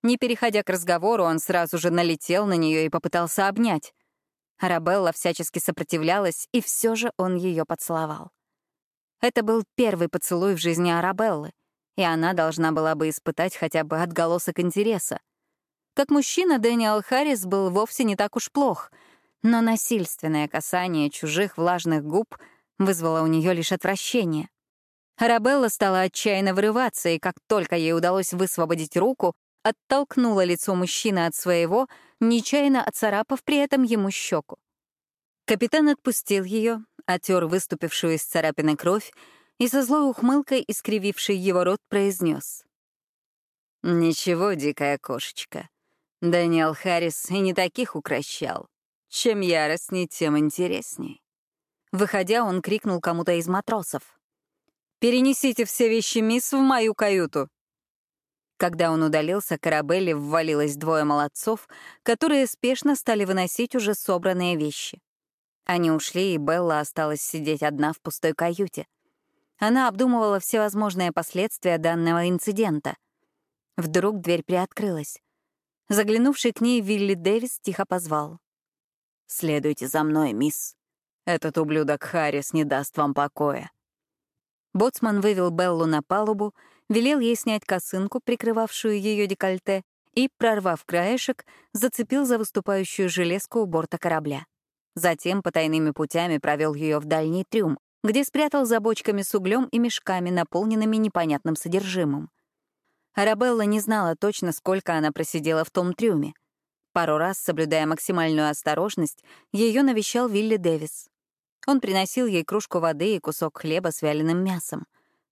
Не переходя к разговору, он сразу же налетел на нее и попытался обнять. Арабелла всячески сопротивлялась, и все же он ее поцеловал. Это был первый поцелуй в жизни Арабеллы, и она должна была бы испытать хотя бы отголосок интереса. Как мужчина, Дэниел Харрис был вовсе не так уж плох, но насильственное касание чужих влажных губ вызвало у нее лишь отвращение. Арабелла стала отчаянно вырываться, и как только ей удалось высвободить руку, оттолкнула лицо мужчины от своего, нечаянно оцарапав при этом ему щеку. Капитан отпустил ее, отер выступившую из царапины кровь и со злой ухмылкой, искрививший его рот, произнес. «Ничего, дикая кошечка. Дэниел Харрис и не таких укращал. Чем яростней, тем интересней». Выходя, он крикнул кому-то из матросов. «Перенесите все вещи мисс в мою каюту. Когда он удалился, к Арабелле ввалилось двое молодцов, которые спешно стали выносить уже собранные вещи. Они ушли, и Белла осталась сидеть одна в пустой каюте. Она обдумывала всевозможные последствия данного инцидента. Вдруг дверь приоткрылась. Заглянувший к ней Вилли Дэвис тихо позвал. «Следуйте за мной, мисс. Этот ублюдок Харрис не даст вам покоя». Боцман вывел Беллу на палубу, велел ей снять косынку, прикрывавшую ее декольте, и, прорвав краешек, зацепил за выступающую железку у борта корабля. Затем потайными путями провел ее в дальний трюм, где спрятал за бочками с углем и мешками, наполненными непонятным содержимым. Арабелла не знала точно, сколько она просидела в том трюме. Пару раз, соблюдая максимальную осторожность, ее навещал Вилли Дэвис. Он приносил ей кружку воды и кусок хлеба с вяленым мясом.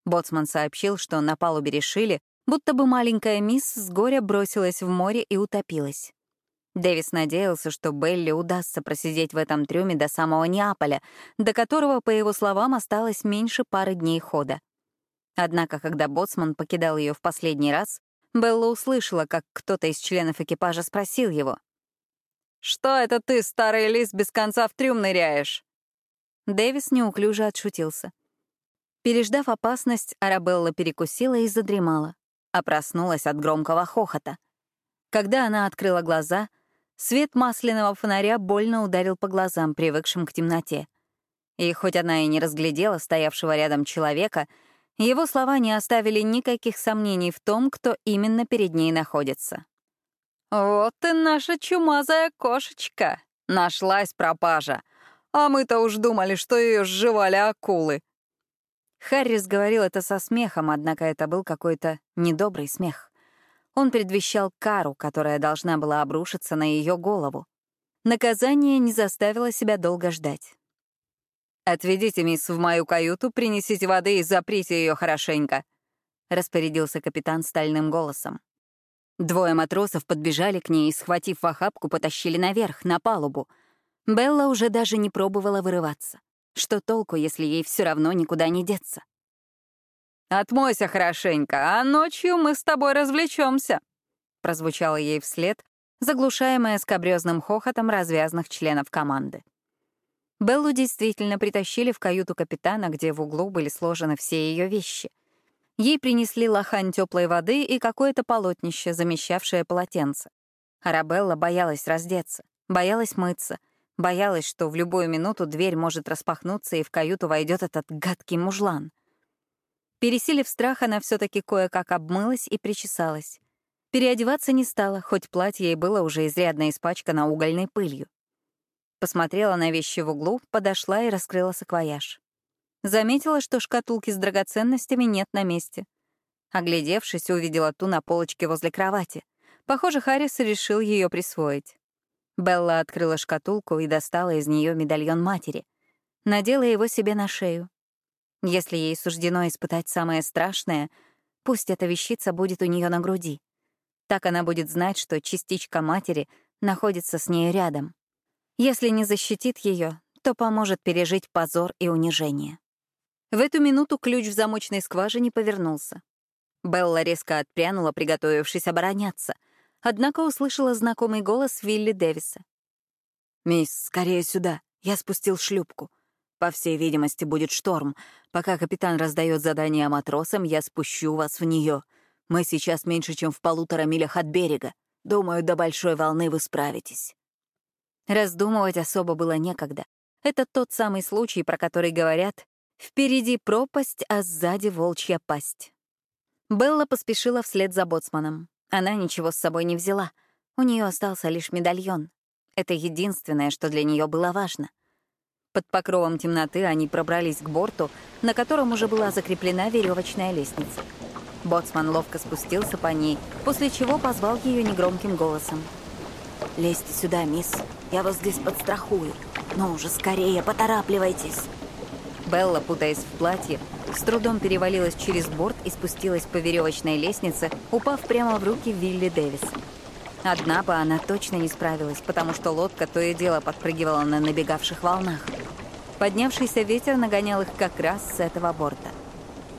Боцман сообщил, что на палубе решили, будто бы маленькая мисс с горя бросилась в море и утопилась. Дэвис надеялся, что Белли удастся просидеть в этом трюме до самого Неаполя, до которого, по его словам, осталось меньше пары дней хода. Однако, когда боцман покидал ее в последний раз, Белла услышала, как кто-то из членов экипажа спросил его. «Что это ты, старый лис, без конца в трюм ныряешь?» Дэвис неуклюже отшутился. Переждав опасность, Арабелла перекусила и задремала, а проснулась от громкого хохота. Когда она открыла глаза, свет масляного фонаря больно ударил по глазам, привыкшим к темноте. И хоть она и не разглядела стоявшего рядом человека, его слова не оставили никаких сомнений в том, кто именно перед ней находится. «Вот ты наша чумазая кошечка! Нашлась пропажа! А мы-то уж думали, что ее сживали акулы!» Харрис говорил это со смехом, однако это был какой-то недобрый смех. Он предвещал кару, которая должна была обрушиться на ее голову. Наказание не заставило себя долго ждать. «Отведите мисс в мою каюту, принесите воды и заприте ее хорошенько», — распорядился капитан стальным голосом. Двое матросов подбежали к ней и, схватив в охапку, потащили наверх, на палубу. Белла уже даже не пробовала вырываться. Что толку, если ей все равно никуда не деться? «Отмойся хорошенько, а ночью мы с тобой развлечемся», — прозвучало ей вслед, заглушаемая скобрезным хохотом развязных членов команды. Беллу действительно притащили в каюту капитана, где в углу были сложены все ее вещи. Ей принесли лохань теплой воды и какое-то полотнище, замещавшее полотенце. Арабелла боялась раздеться, боялась мыться — Боялась, что в любую минуту дверь может распахнуться, и в каюту войдет этот гадкий мужлан. Пересилив страх, она все таки кое-как обмылась и причесалась. Переодеваться не стала, хоть платье ей было уже изрядно испачкано угольной пылью. Посмотрела на вещи в углу, подошла и раскрыла саквояж. Заметила, что шкатулки с драгоценностями нет на месте. Оглядевшись, увидела ту на полочке возле кровати. Похоже, Харрис решил ее присвоить. Белла открыла шкатулку и достала из нее медальон матери. Надела его себе на шею. Если ей суждено испытать самое страшное, пусть эта вещица будет у нее на груди. Так она будет знать, что частичка матери находится с ней рядом. Если не защитит ее, то поможет пережить позор и унижение. В эту минуту ключ в замочной скважине повернулся. Белла резко отпрянула, приготовившись обороняться — однако услышала знакомый голос Вилли Дэвиса. «Мисс, скорее сюда. Я спустил шлюпку. По всей видимости, будет шторм. Пока капитан раздает задание матросам, я спущу вас в нее. Мы сейчас меньше, чем в полутора милях от берега. Думаю, до большой волны вы справитесь». Раздумывать особо было некогда. Это тот самый случай, про который говорят «впереди пропасть, а сзади волчья пасть». Белла поспешила вслед за боцманом. Она ничего с собой не взяла. У нее остался лишь медальон. Это единственное, что для нее было важно. Под покровом темноты они пробрались к борту, на котором уже была закреплена веревочная лестница. Боцман ловко спустился по ней, после чего позвал ее негромким голосом. «Лезьте сюда, мисс. Я вас здесь подстрахую. Ну уже скорее, поторапливайтесь!» Белла, путаясь в платье, с трудом перевалилась через борт и спустилась по веревочной лестнице, упав прямо в руки Вилли Дэвиса. Одна бы она точно не справилась, потому что лодка то и дело подпрыгивала на набегавших волнах. Поднявшийся ветер нагонял их как раз с этого борта.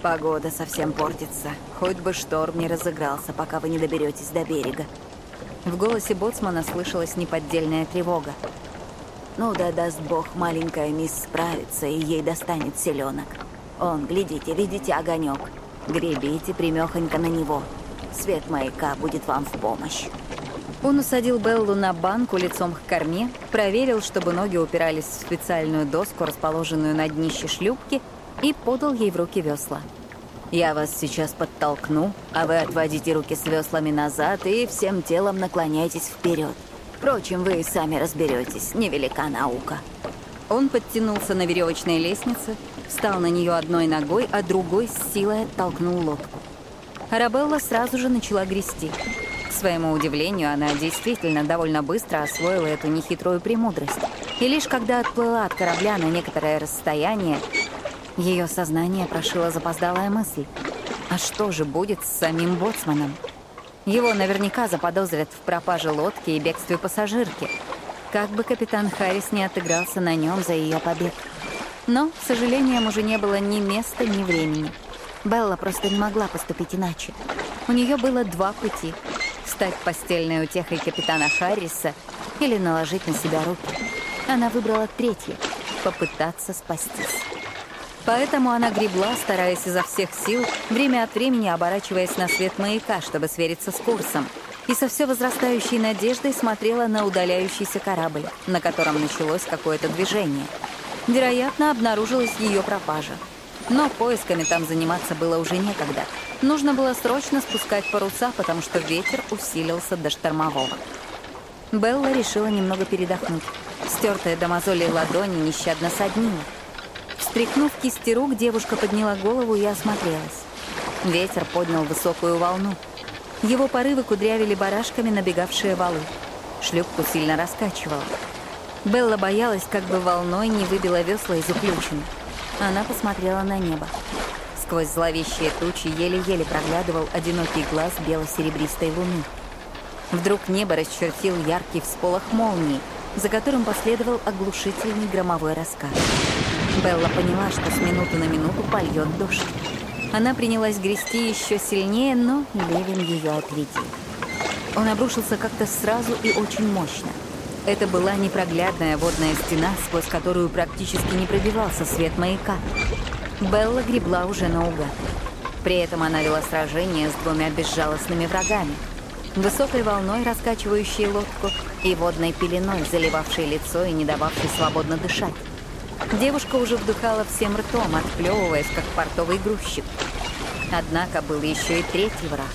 «Погода совсем портится. Хоть бы шторм не разыгрался, пока вы не доберетесь до берега». В голосе боцмана слышалась неподдельная тревога. «Ну да даст бог, маленькая мисс справится, и ей достанет селенок. Он, глядите, видите огонек? Гребите примехонько на него. Свет маяка будет вам в помощь». Он усадил Беллу на банку лицом к корме, проверил, чтобы ноги упирались в специальную доску, расположенную на днище шлюпки, и подал ей в руки весла. «Я вас сейчас подтолкну, а вы отводите руки с веслами назад и всем телом наклоняйтесь вперед. Впрочем, вы и сами разберетесь, невелика наука». Он подтянулся на веревочной лестнице, встал на нее одной ногой, а другой с силой оттолкнул лодку. Арабелла сразу же начала грести — к своему удивлению, она действительно довольно быстро освоила эту нехитрую премудрость. И лишь когда отплыла от корабля на некоторое расстояние, ее сознание прошила запоздалая мысль. А что же будет с самим боцманом? Его наверняка заподозрят в пропаже лодки и бегстве пассажирки. Как бы капитан Харрис не отыгрался на нем за ее побег. Но, к сожалению, уже не было ни места, ни времени. Белла просто не могла поступить иначе. У нее было два пути — стать постельной утехой капитана Харриса или наложить на себя руки. Она выбрала третье — попытаться спастись. Поэтому она гребла, стараясь изо всех сил, время от времени оборачиваясь на свет маяка, чтобы свериться с курсом, и со все возрастающей надеждой смотрела на удаляющийся корабль, на котором началось какое-то движение. Вероятно, обнаружилась ее пропажа. Но поисками там заниматься было уже некогда — Нужно было срочно спускать паруса, потому что ветер усилился до штормового. Белла решила немного передохнуть. Стертая до мозолей ладони нещадно соднила. Встряхнув кисти рук, девушка подняла голову и осмотрелась. Ветер поднял высокую волну. Его порывы кудрявили барашками набегавшие валы. Шлюпку сильно раскачивала. Белла боялась, как бы волной не выбила весла из уключен. Она посмотрела на небо. Сквозь зловещие тучи еле-еле проглядывал одинокий глаз бело-серебристой луны. Вдруг небо расчертил яркий всполох молнии, за которым последовал оглушительный громовой раскат. Белла поняла, что с минуты на минуту польет дождь. Она принялась грести еще сильнее, но ливень ее ответил. Он обрушился как-то сразу и очень мощно. Это была непроглядная водная стена, сквозь которую практически не пробивался свет маяка. Белла гребла уже наугад. При этом она вела сражение с двумя безжалостными врагами. Высокой волной, раскачивающей лодку, и водной пеленой, заливавшей лицо и не дававшей свободно дышать. Девушка уже вдыхала всем ртом, отплевываясь, как портовый грузчик. Однако был еще и третий враг.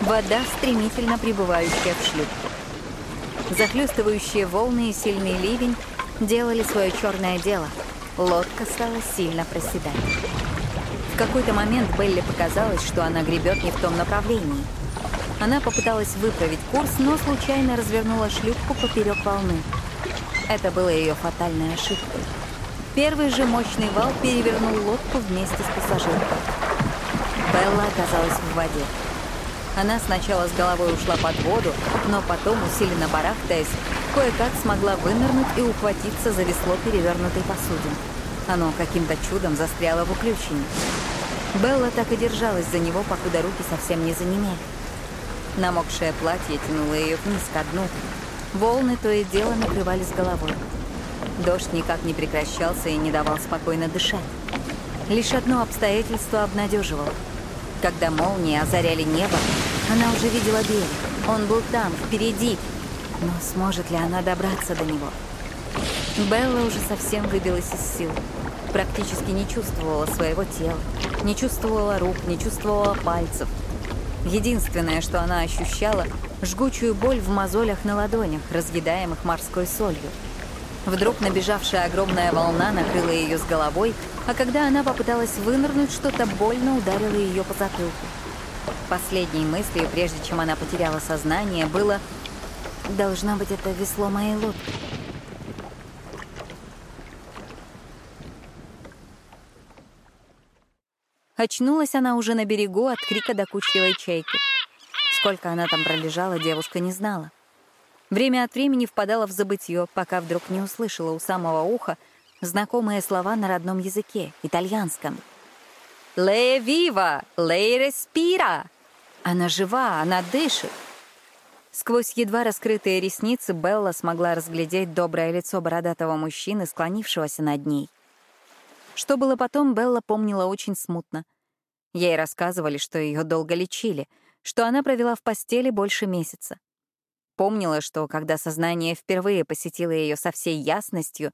Вода, стремительно прибывающая в шлюпку. Захлестывающие волны и сильный ливень делали свое черное дело — лодка стала сильно проседать. В какой-то момент Белли показалось, что она гребет не в том направлении. Она попыталась выправить курс, но случайно развернула шлюпку поперек волны. Это было ее фатальной ошибкой. Первый же мощный вал перевернул лодку вместе с пассажиркой. Белла оказалась в воде. Она сначала с головой ушла под воду, но потом, усиленно барахтаясь, кое-как смогла вынырнуть и ухватиться за весло перевернутой посудины. Оно каким-то чудом застряло в уключении. Белла так и держалась за него, покуда руки совсем не занемели. Намокшее платье тянуло ее вниз ко дну. Волны то и дело накрывали с головой. Дождь никак не прекращался и не давал спокойно дышать. Лишь одно обстоятельство обнадеживало. Когда молнии озаряли небо, она уже видела берег. Он был там, впереди. Но сможет ли она добраться до него? Белла уже совсем выбилась из сил. Практически не чувствовала своего тела, не чувствовала рук, не чувствовала пальцев. Единственное, что она ощущала — жгучую боль в мозолях на ладонях, разъедаемых морской солью. Вдруг набежавшая огромная волна накрыла ее с головой, а когда она попыталась вынырнуть, что-то больно ударило ее по затылку. Последней мыслью, прежде чем она потеряла сознание, было «Должно быть, это весло моей лодки». Очнулась она уже на берегу от крика докучливой чайки. Сколько она там пролежала, девушка не знала. Время от времени впадала в забытье, пока вдруг не услышала у самого уха знакомые слова на родном языке, итальянском. «Лея вива! Лея респира!» Она жива, она дышит. Сквозь едва раскрытые ресницы Белла смогла разглядеть доброе лицо бородатого мужчины, склонившегося над ней. Что было потом, Белла помнила очень смутно. Ей рассказывали, что ее долго лечили, что она провела в постели больше месяца. Помнила, что когда сознание впервые посетило ее со всей ясностью,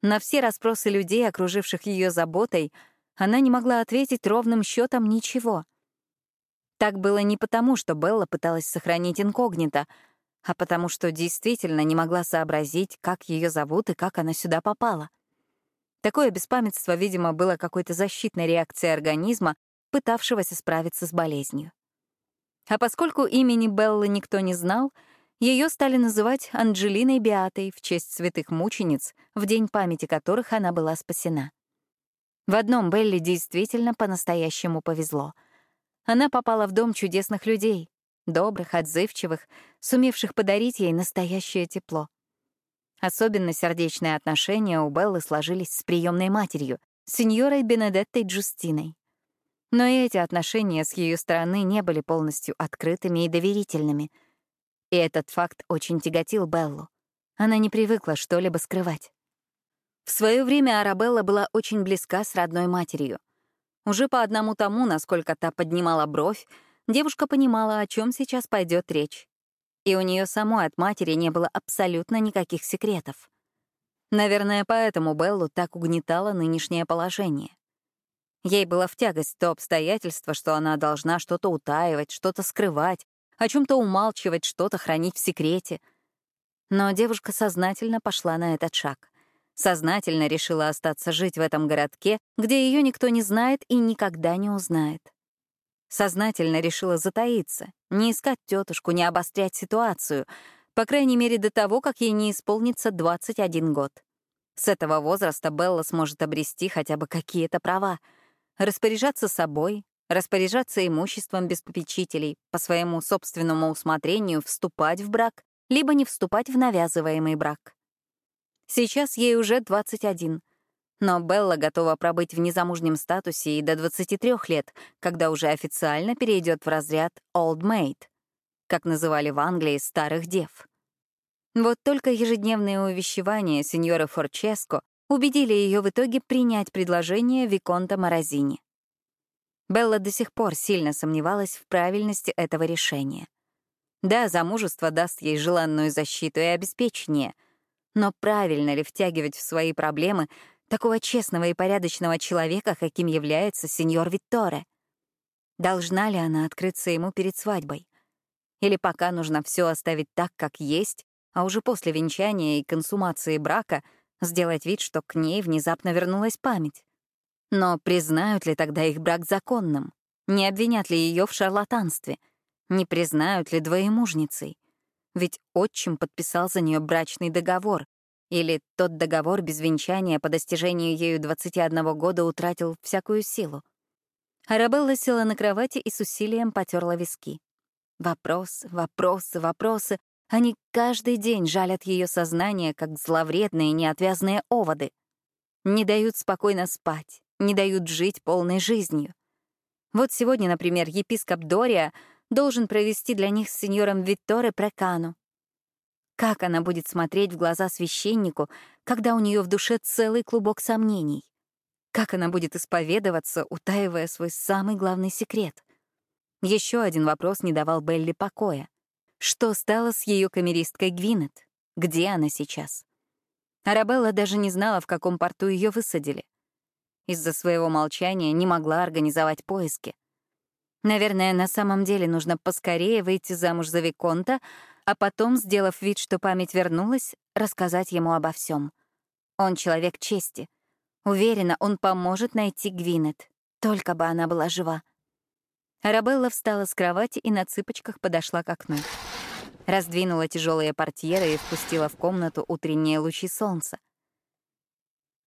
на все расспросы людей, окруживших ее заботой, она не могла ответить ровным счетом ничего. Так было не потому, что Белла пыталась сохранить инкогнито, а потому что действительно не могла сообразить, как ее зовут и как она сюда попала. Такое беспамятство, видимо, было какой-то защитной реакцией организма, пытавшегося справиться с болезнью. А поскольку имени Беллы никто не знал — ее стали называть Анджелиной Биатой в честь святых мучениц, в день памяти которых она была спасена. В одном Белли действительно по-настоящему повезло. Она попала в дом чудесных людей, добрых, отзывчивых, сумевших подарить ей настоящее тепло. Особенно сердечные отношения у Беллы сложились с приемной матерью, сеньорой Бенедеттой Джустиной. Но и эти отношения с ее стороны не были полностью открытыми и доверительными — и этот факт очень тяготил Беллу. Она не привыкла что-либо скрывать. В свое время Арабелла была очень близка с родной матерью. Уже по одному тому, насколько та поднимала бровь, девушка понимала, о чем сейчас пойдет речь. И у нее самой от матери не было абсолютно никаких секретов. Наверное, поэтому Беллу так угнетало нынешнее положение. Ей было в тягость то обстоятельство, что она должна что-то утаивать, что-то скрывать, о чем-то умалчивать, что-то хранить в секрете. Но девушка сознательно пошла на этот шаг. Сознательно решила остаться жить в этом городке, где ее никто не знает и никогда не узнает. Сознательно решила затаиться, не искать тетушку, не обострять ситуацию, по крайней мере до того, как ей не исполнится 21 год. С этого возраста Белла сможет обрести хотя бы какие-то права, распоряжаться собой, распоряжаться имуществом без попечителей, по своему собственному усмотрению вступать в брак, либо не вступать в навязываемый брак. Сейчас ей уже 21, но Белла готова пробыть в незамужнем статусе и до 23 лет, когда уже официально перейдет в разряд «old maid», как называли в Англии старых дев. Вот только ежедневные увещевания сеньора Форческо убедили ее в итоге принять предложение Виконта Морозини. Белла до сих пор сильно сомневалась в правильности этого решения. Да, замужество даст ей желанную защиту и обеспечение, но правильно ли втягивать в свои проблемы такого честного и порядочного человека, каким является сеньор Витторе? Должна ли она открыться ему перед свадьбой? Или пока нужно все оставить так, как есть, а уже после венчания и консумации брака сделать вид, что к ней внезапно вернулась память? Но признают ли тогда их брак законным? Не обвинят ли ее в шарлатанстве? Не признают ли двоемужницей? Ведь отчим подписал за нее брачный договор, или тот договор без венчания по достижению ею 21 года утратил всякую силу. Арабелла села на кровати и с усилием потерла виски. Вопросы, вопросы, вопросы. Они каждый день жалят ее сознание, как зловредные неотвязные оводы. Не дают спокойно спать, не дают жить полной жизнью. Вот сегодня, например, епископ Дория должен провести для них с сеньором Витторе Прекану. Как она будет смотреть в глаза священнику, когда у нее в душе целый клубок сомнений? Как она будет исповедоваться, утаивая свой самый главный секрет? Еще один вопрос не давал Белли покоя. Что стало с ее камеристкой Гвинет? Где она сейчас? Арабелла даже не знала, в каком порту ее высадили. Из-за своего молчания не могла организовать поиски. Наверное, на самом деле нужно поскорее выйти замуж за Виконта, а потом, сделав вид, что память вернулась, рассказать ему обо всем. Он человек чести. Уверена, он поможет найти Гвинет, только бы она была жива. Арабелла встала с кровати и на цыпочках подошла к окну. Раздвинула тяжелые портьеры и впустила в комнату утренние лучи солнца.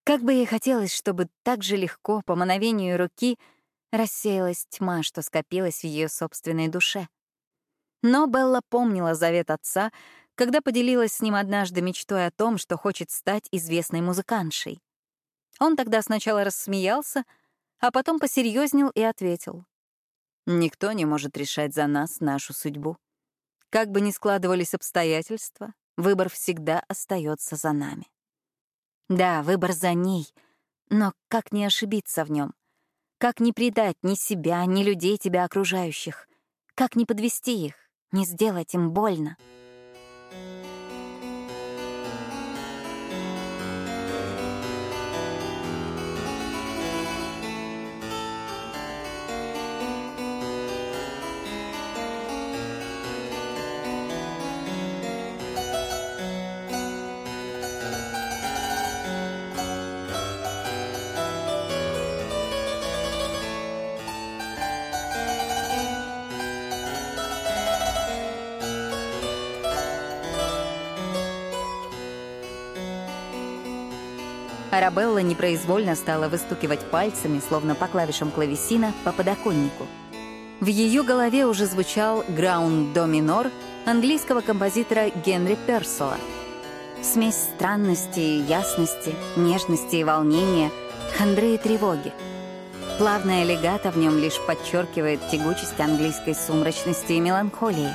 Как бы ей хотелось, чтобы так же легко, по мановению руки, рассеялась тьма, что скопилась в ее собственной душе. Но Белла помнила завет отца, когда поделилась с ним однажды мечтой о том, что хочет стать известной музыкантшей. Он тогда сначала рассмеялся, а потом посерьезнел и ответил. «Никто не может решать за нас нашу судьбу. Как бы ни складывались обстоятельства, выбор всегда остается за нами». Да, выбор за ней, но как не ошибиться в нем? Как не предать ни себя, ни людей тебя окружающих? Как не подвести их? не сделать им больно. Арабелла непроизвольно стала выстукивать пальцами, словно по клавишам клавесина, по подоконнику. В ее голове уже звучал «Граунд до минор» английского композитора Генри Персола. Смесь странности, ясности, нежности и волнения, хандры и тревоги. Плавная легата в нем лишь подчеркивает тягучесть английской сумрачности и меланхолии.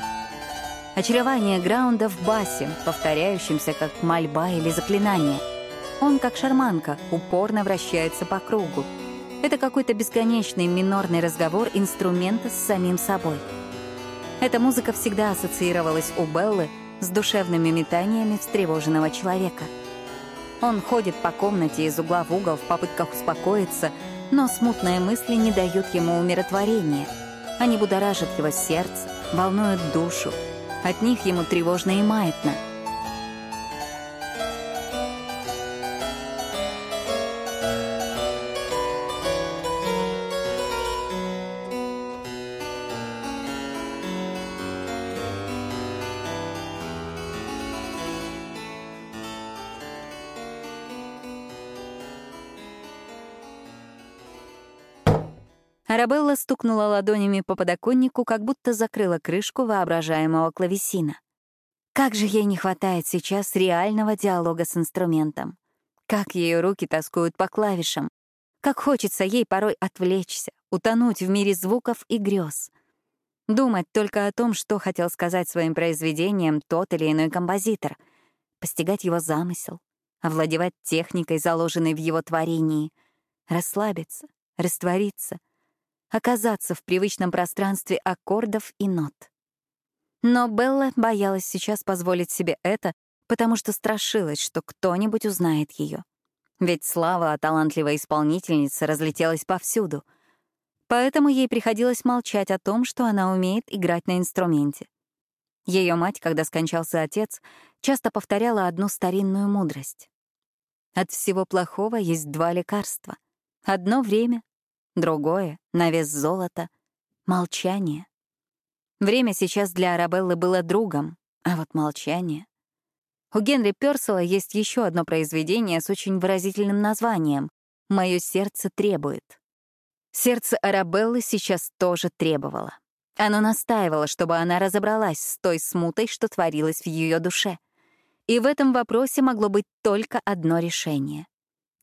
Очарование граунда в басе, повторяющемся как мольба или заклинание — он, как шарманка, упорно вращается по кругу. Это какой-то бесконечный минорный разговор инструмента с самим собой. Эта музыка всегда ассоциировалась у Беллы с душевными метаниями встревоженного человека. Он ходит по комнате из угла в угол в попытках успокоиться, но смутные мысли не дают ему умиротворения. Они будоражат его сердце, волнуют душу. От них ему тревожно и маятно — Арабелла стукнула ладонями по подоконнику, как будто закрыла крышку воображаемого клавесина. Как же ей не хватает сейчас реального диалога с инструментом. Как ее руки тоскуют по клавишам. Как хочется ей порой отвлечься, утонуть в мире звуков и грез. Думать только о том, что хотел сказать своим произведением тот или иной композитор. Постигать его замысел, овладевать техникой, заложенной в его творении. Расслабиться, раствориться — оказаться в привычном пространстве аккордов и нот. Но Белла боялась сейчас позволить себе это, потому что страшилась, что кто-нибудь узнает ее. Ведь слава о талантливой исполнительнице разлетелась повсюду. Поэтому ей приходилось молчать о том, что она умеет играть на инструменте. Ее мать, когда скончался отец, часто повторяла одну старинную мудрость. От всего плохого есть два лекарства. Одно — время, другое — на вес золота, молчание. Время сейчас для Арабеллы было другом, а вот молчание... У Генри Пёрсела есть еще одно произведение с очень выразительным названием «Мое сердце требует». Сердце Арабеллы сейчас тоже требовало. Оно настаивало, чтобы она разобралась с той смутой, что творилось в ее душе. И в этом вопросе могло быть только одно решение.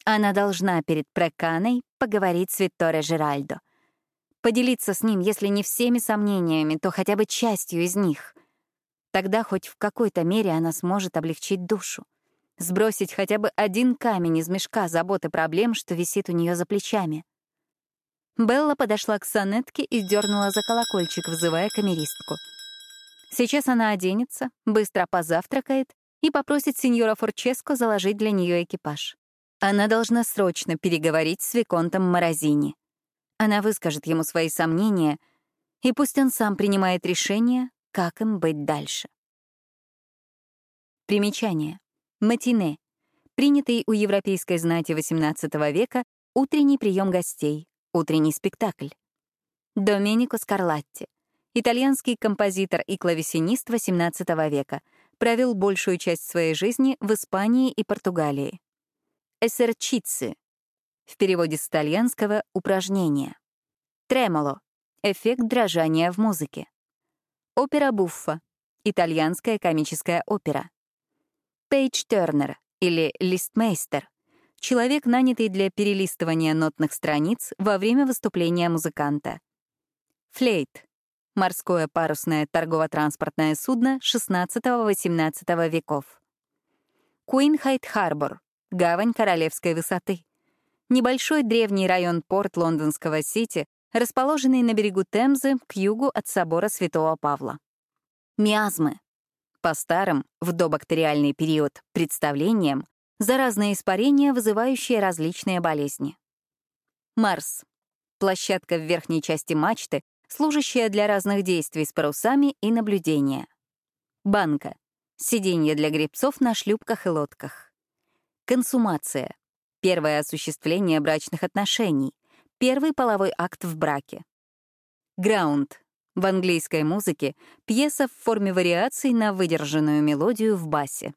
Она должна перед Преканой поговорить с Витторе Жеральдо. Поделиться с ним, если не всеми сомнениями, то хотя бы частью из них. Тогда хоть в какой-то мере она сможет облегчить душу. Сбросить хотя бы один камень из мешка забот и проблем, что висит у нее за плечами. Белла подошла к сонетке и дернула за колокольчик, вызывая камеристку. Сейчас она оденется, быстро позавтракает и попросит сеньора Форческо заложить для нее экипаж. Она должна срочно переговорить с Виконтом Морозини. Она выскажет ему свои сомнения, и пусть он сам принимает решение, как им быть дальше. Примечание. Матине. Принятый у европейской знати XVIII века утренний прием гостей, утренний спектакль. Доменико Скарлатти. Итальянский композитор и клавесинист XVIII века. Провел большую часть своей жизни в Испании и Португалии. Эсерчицы. В переводе с итальянского «упражнение». Тремоло. Эффект дрожания в музыке. Опера буффа. Итальянская комическая опера. Пейдж Тернер или листмейстер — человек, нанятый для перелистывания нотных страниц во время выступления музыканта. Флейт — морское парусное торгово-транспортное судно XVI-XVIII веков. Куинхайт-Харбор — гавань королевской высоты. Небольшой древний район порт лондонского Сити, расположенный на берегу Темзы к югу от собора Святого Павла. Миазмы по старым, в добактериальный период, представлениям, заразные испарения, вызывающие различные болезни. Марс — площадка в верхней части мачты, служащая для разных действий с парусами и наблюдения. Банка — сиденье для гребцов на шлюпках и лодках. Консумация — первое осуществление брачных отношений, первый половой акт в браке. Граунд в английской музыке пьеса в форме вариаций на выдержанную мелодию в басе.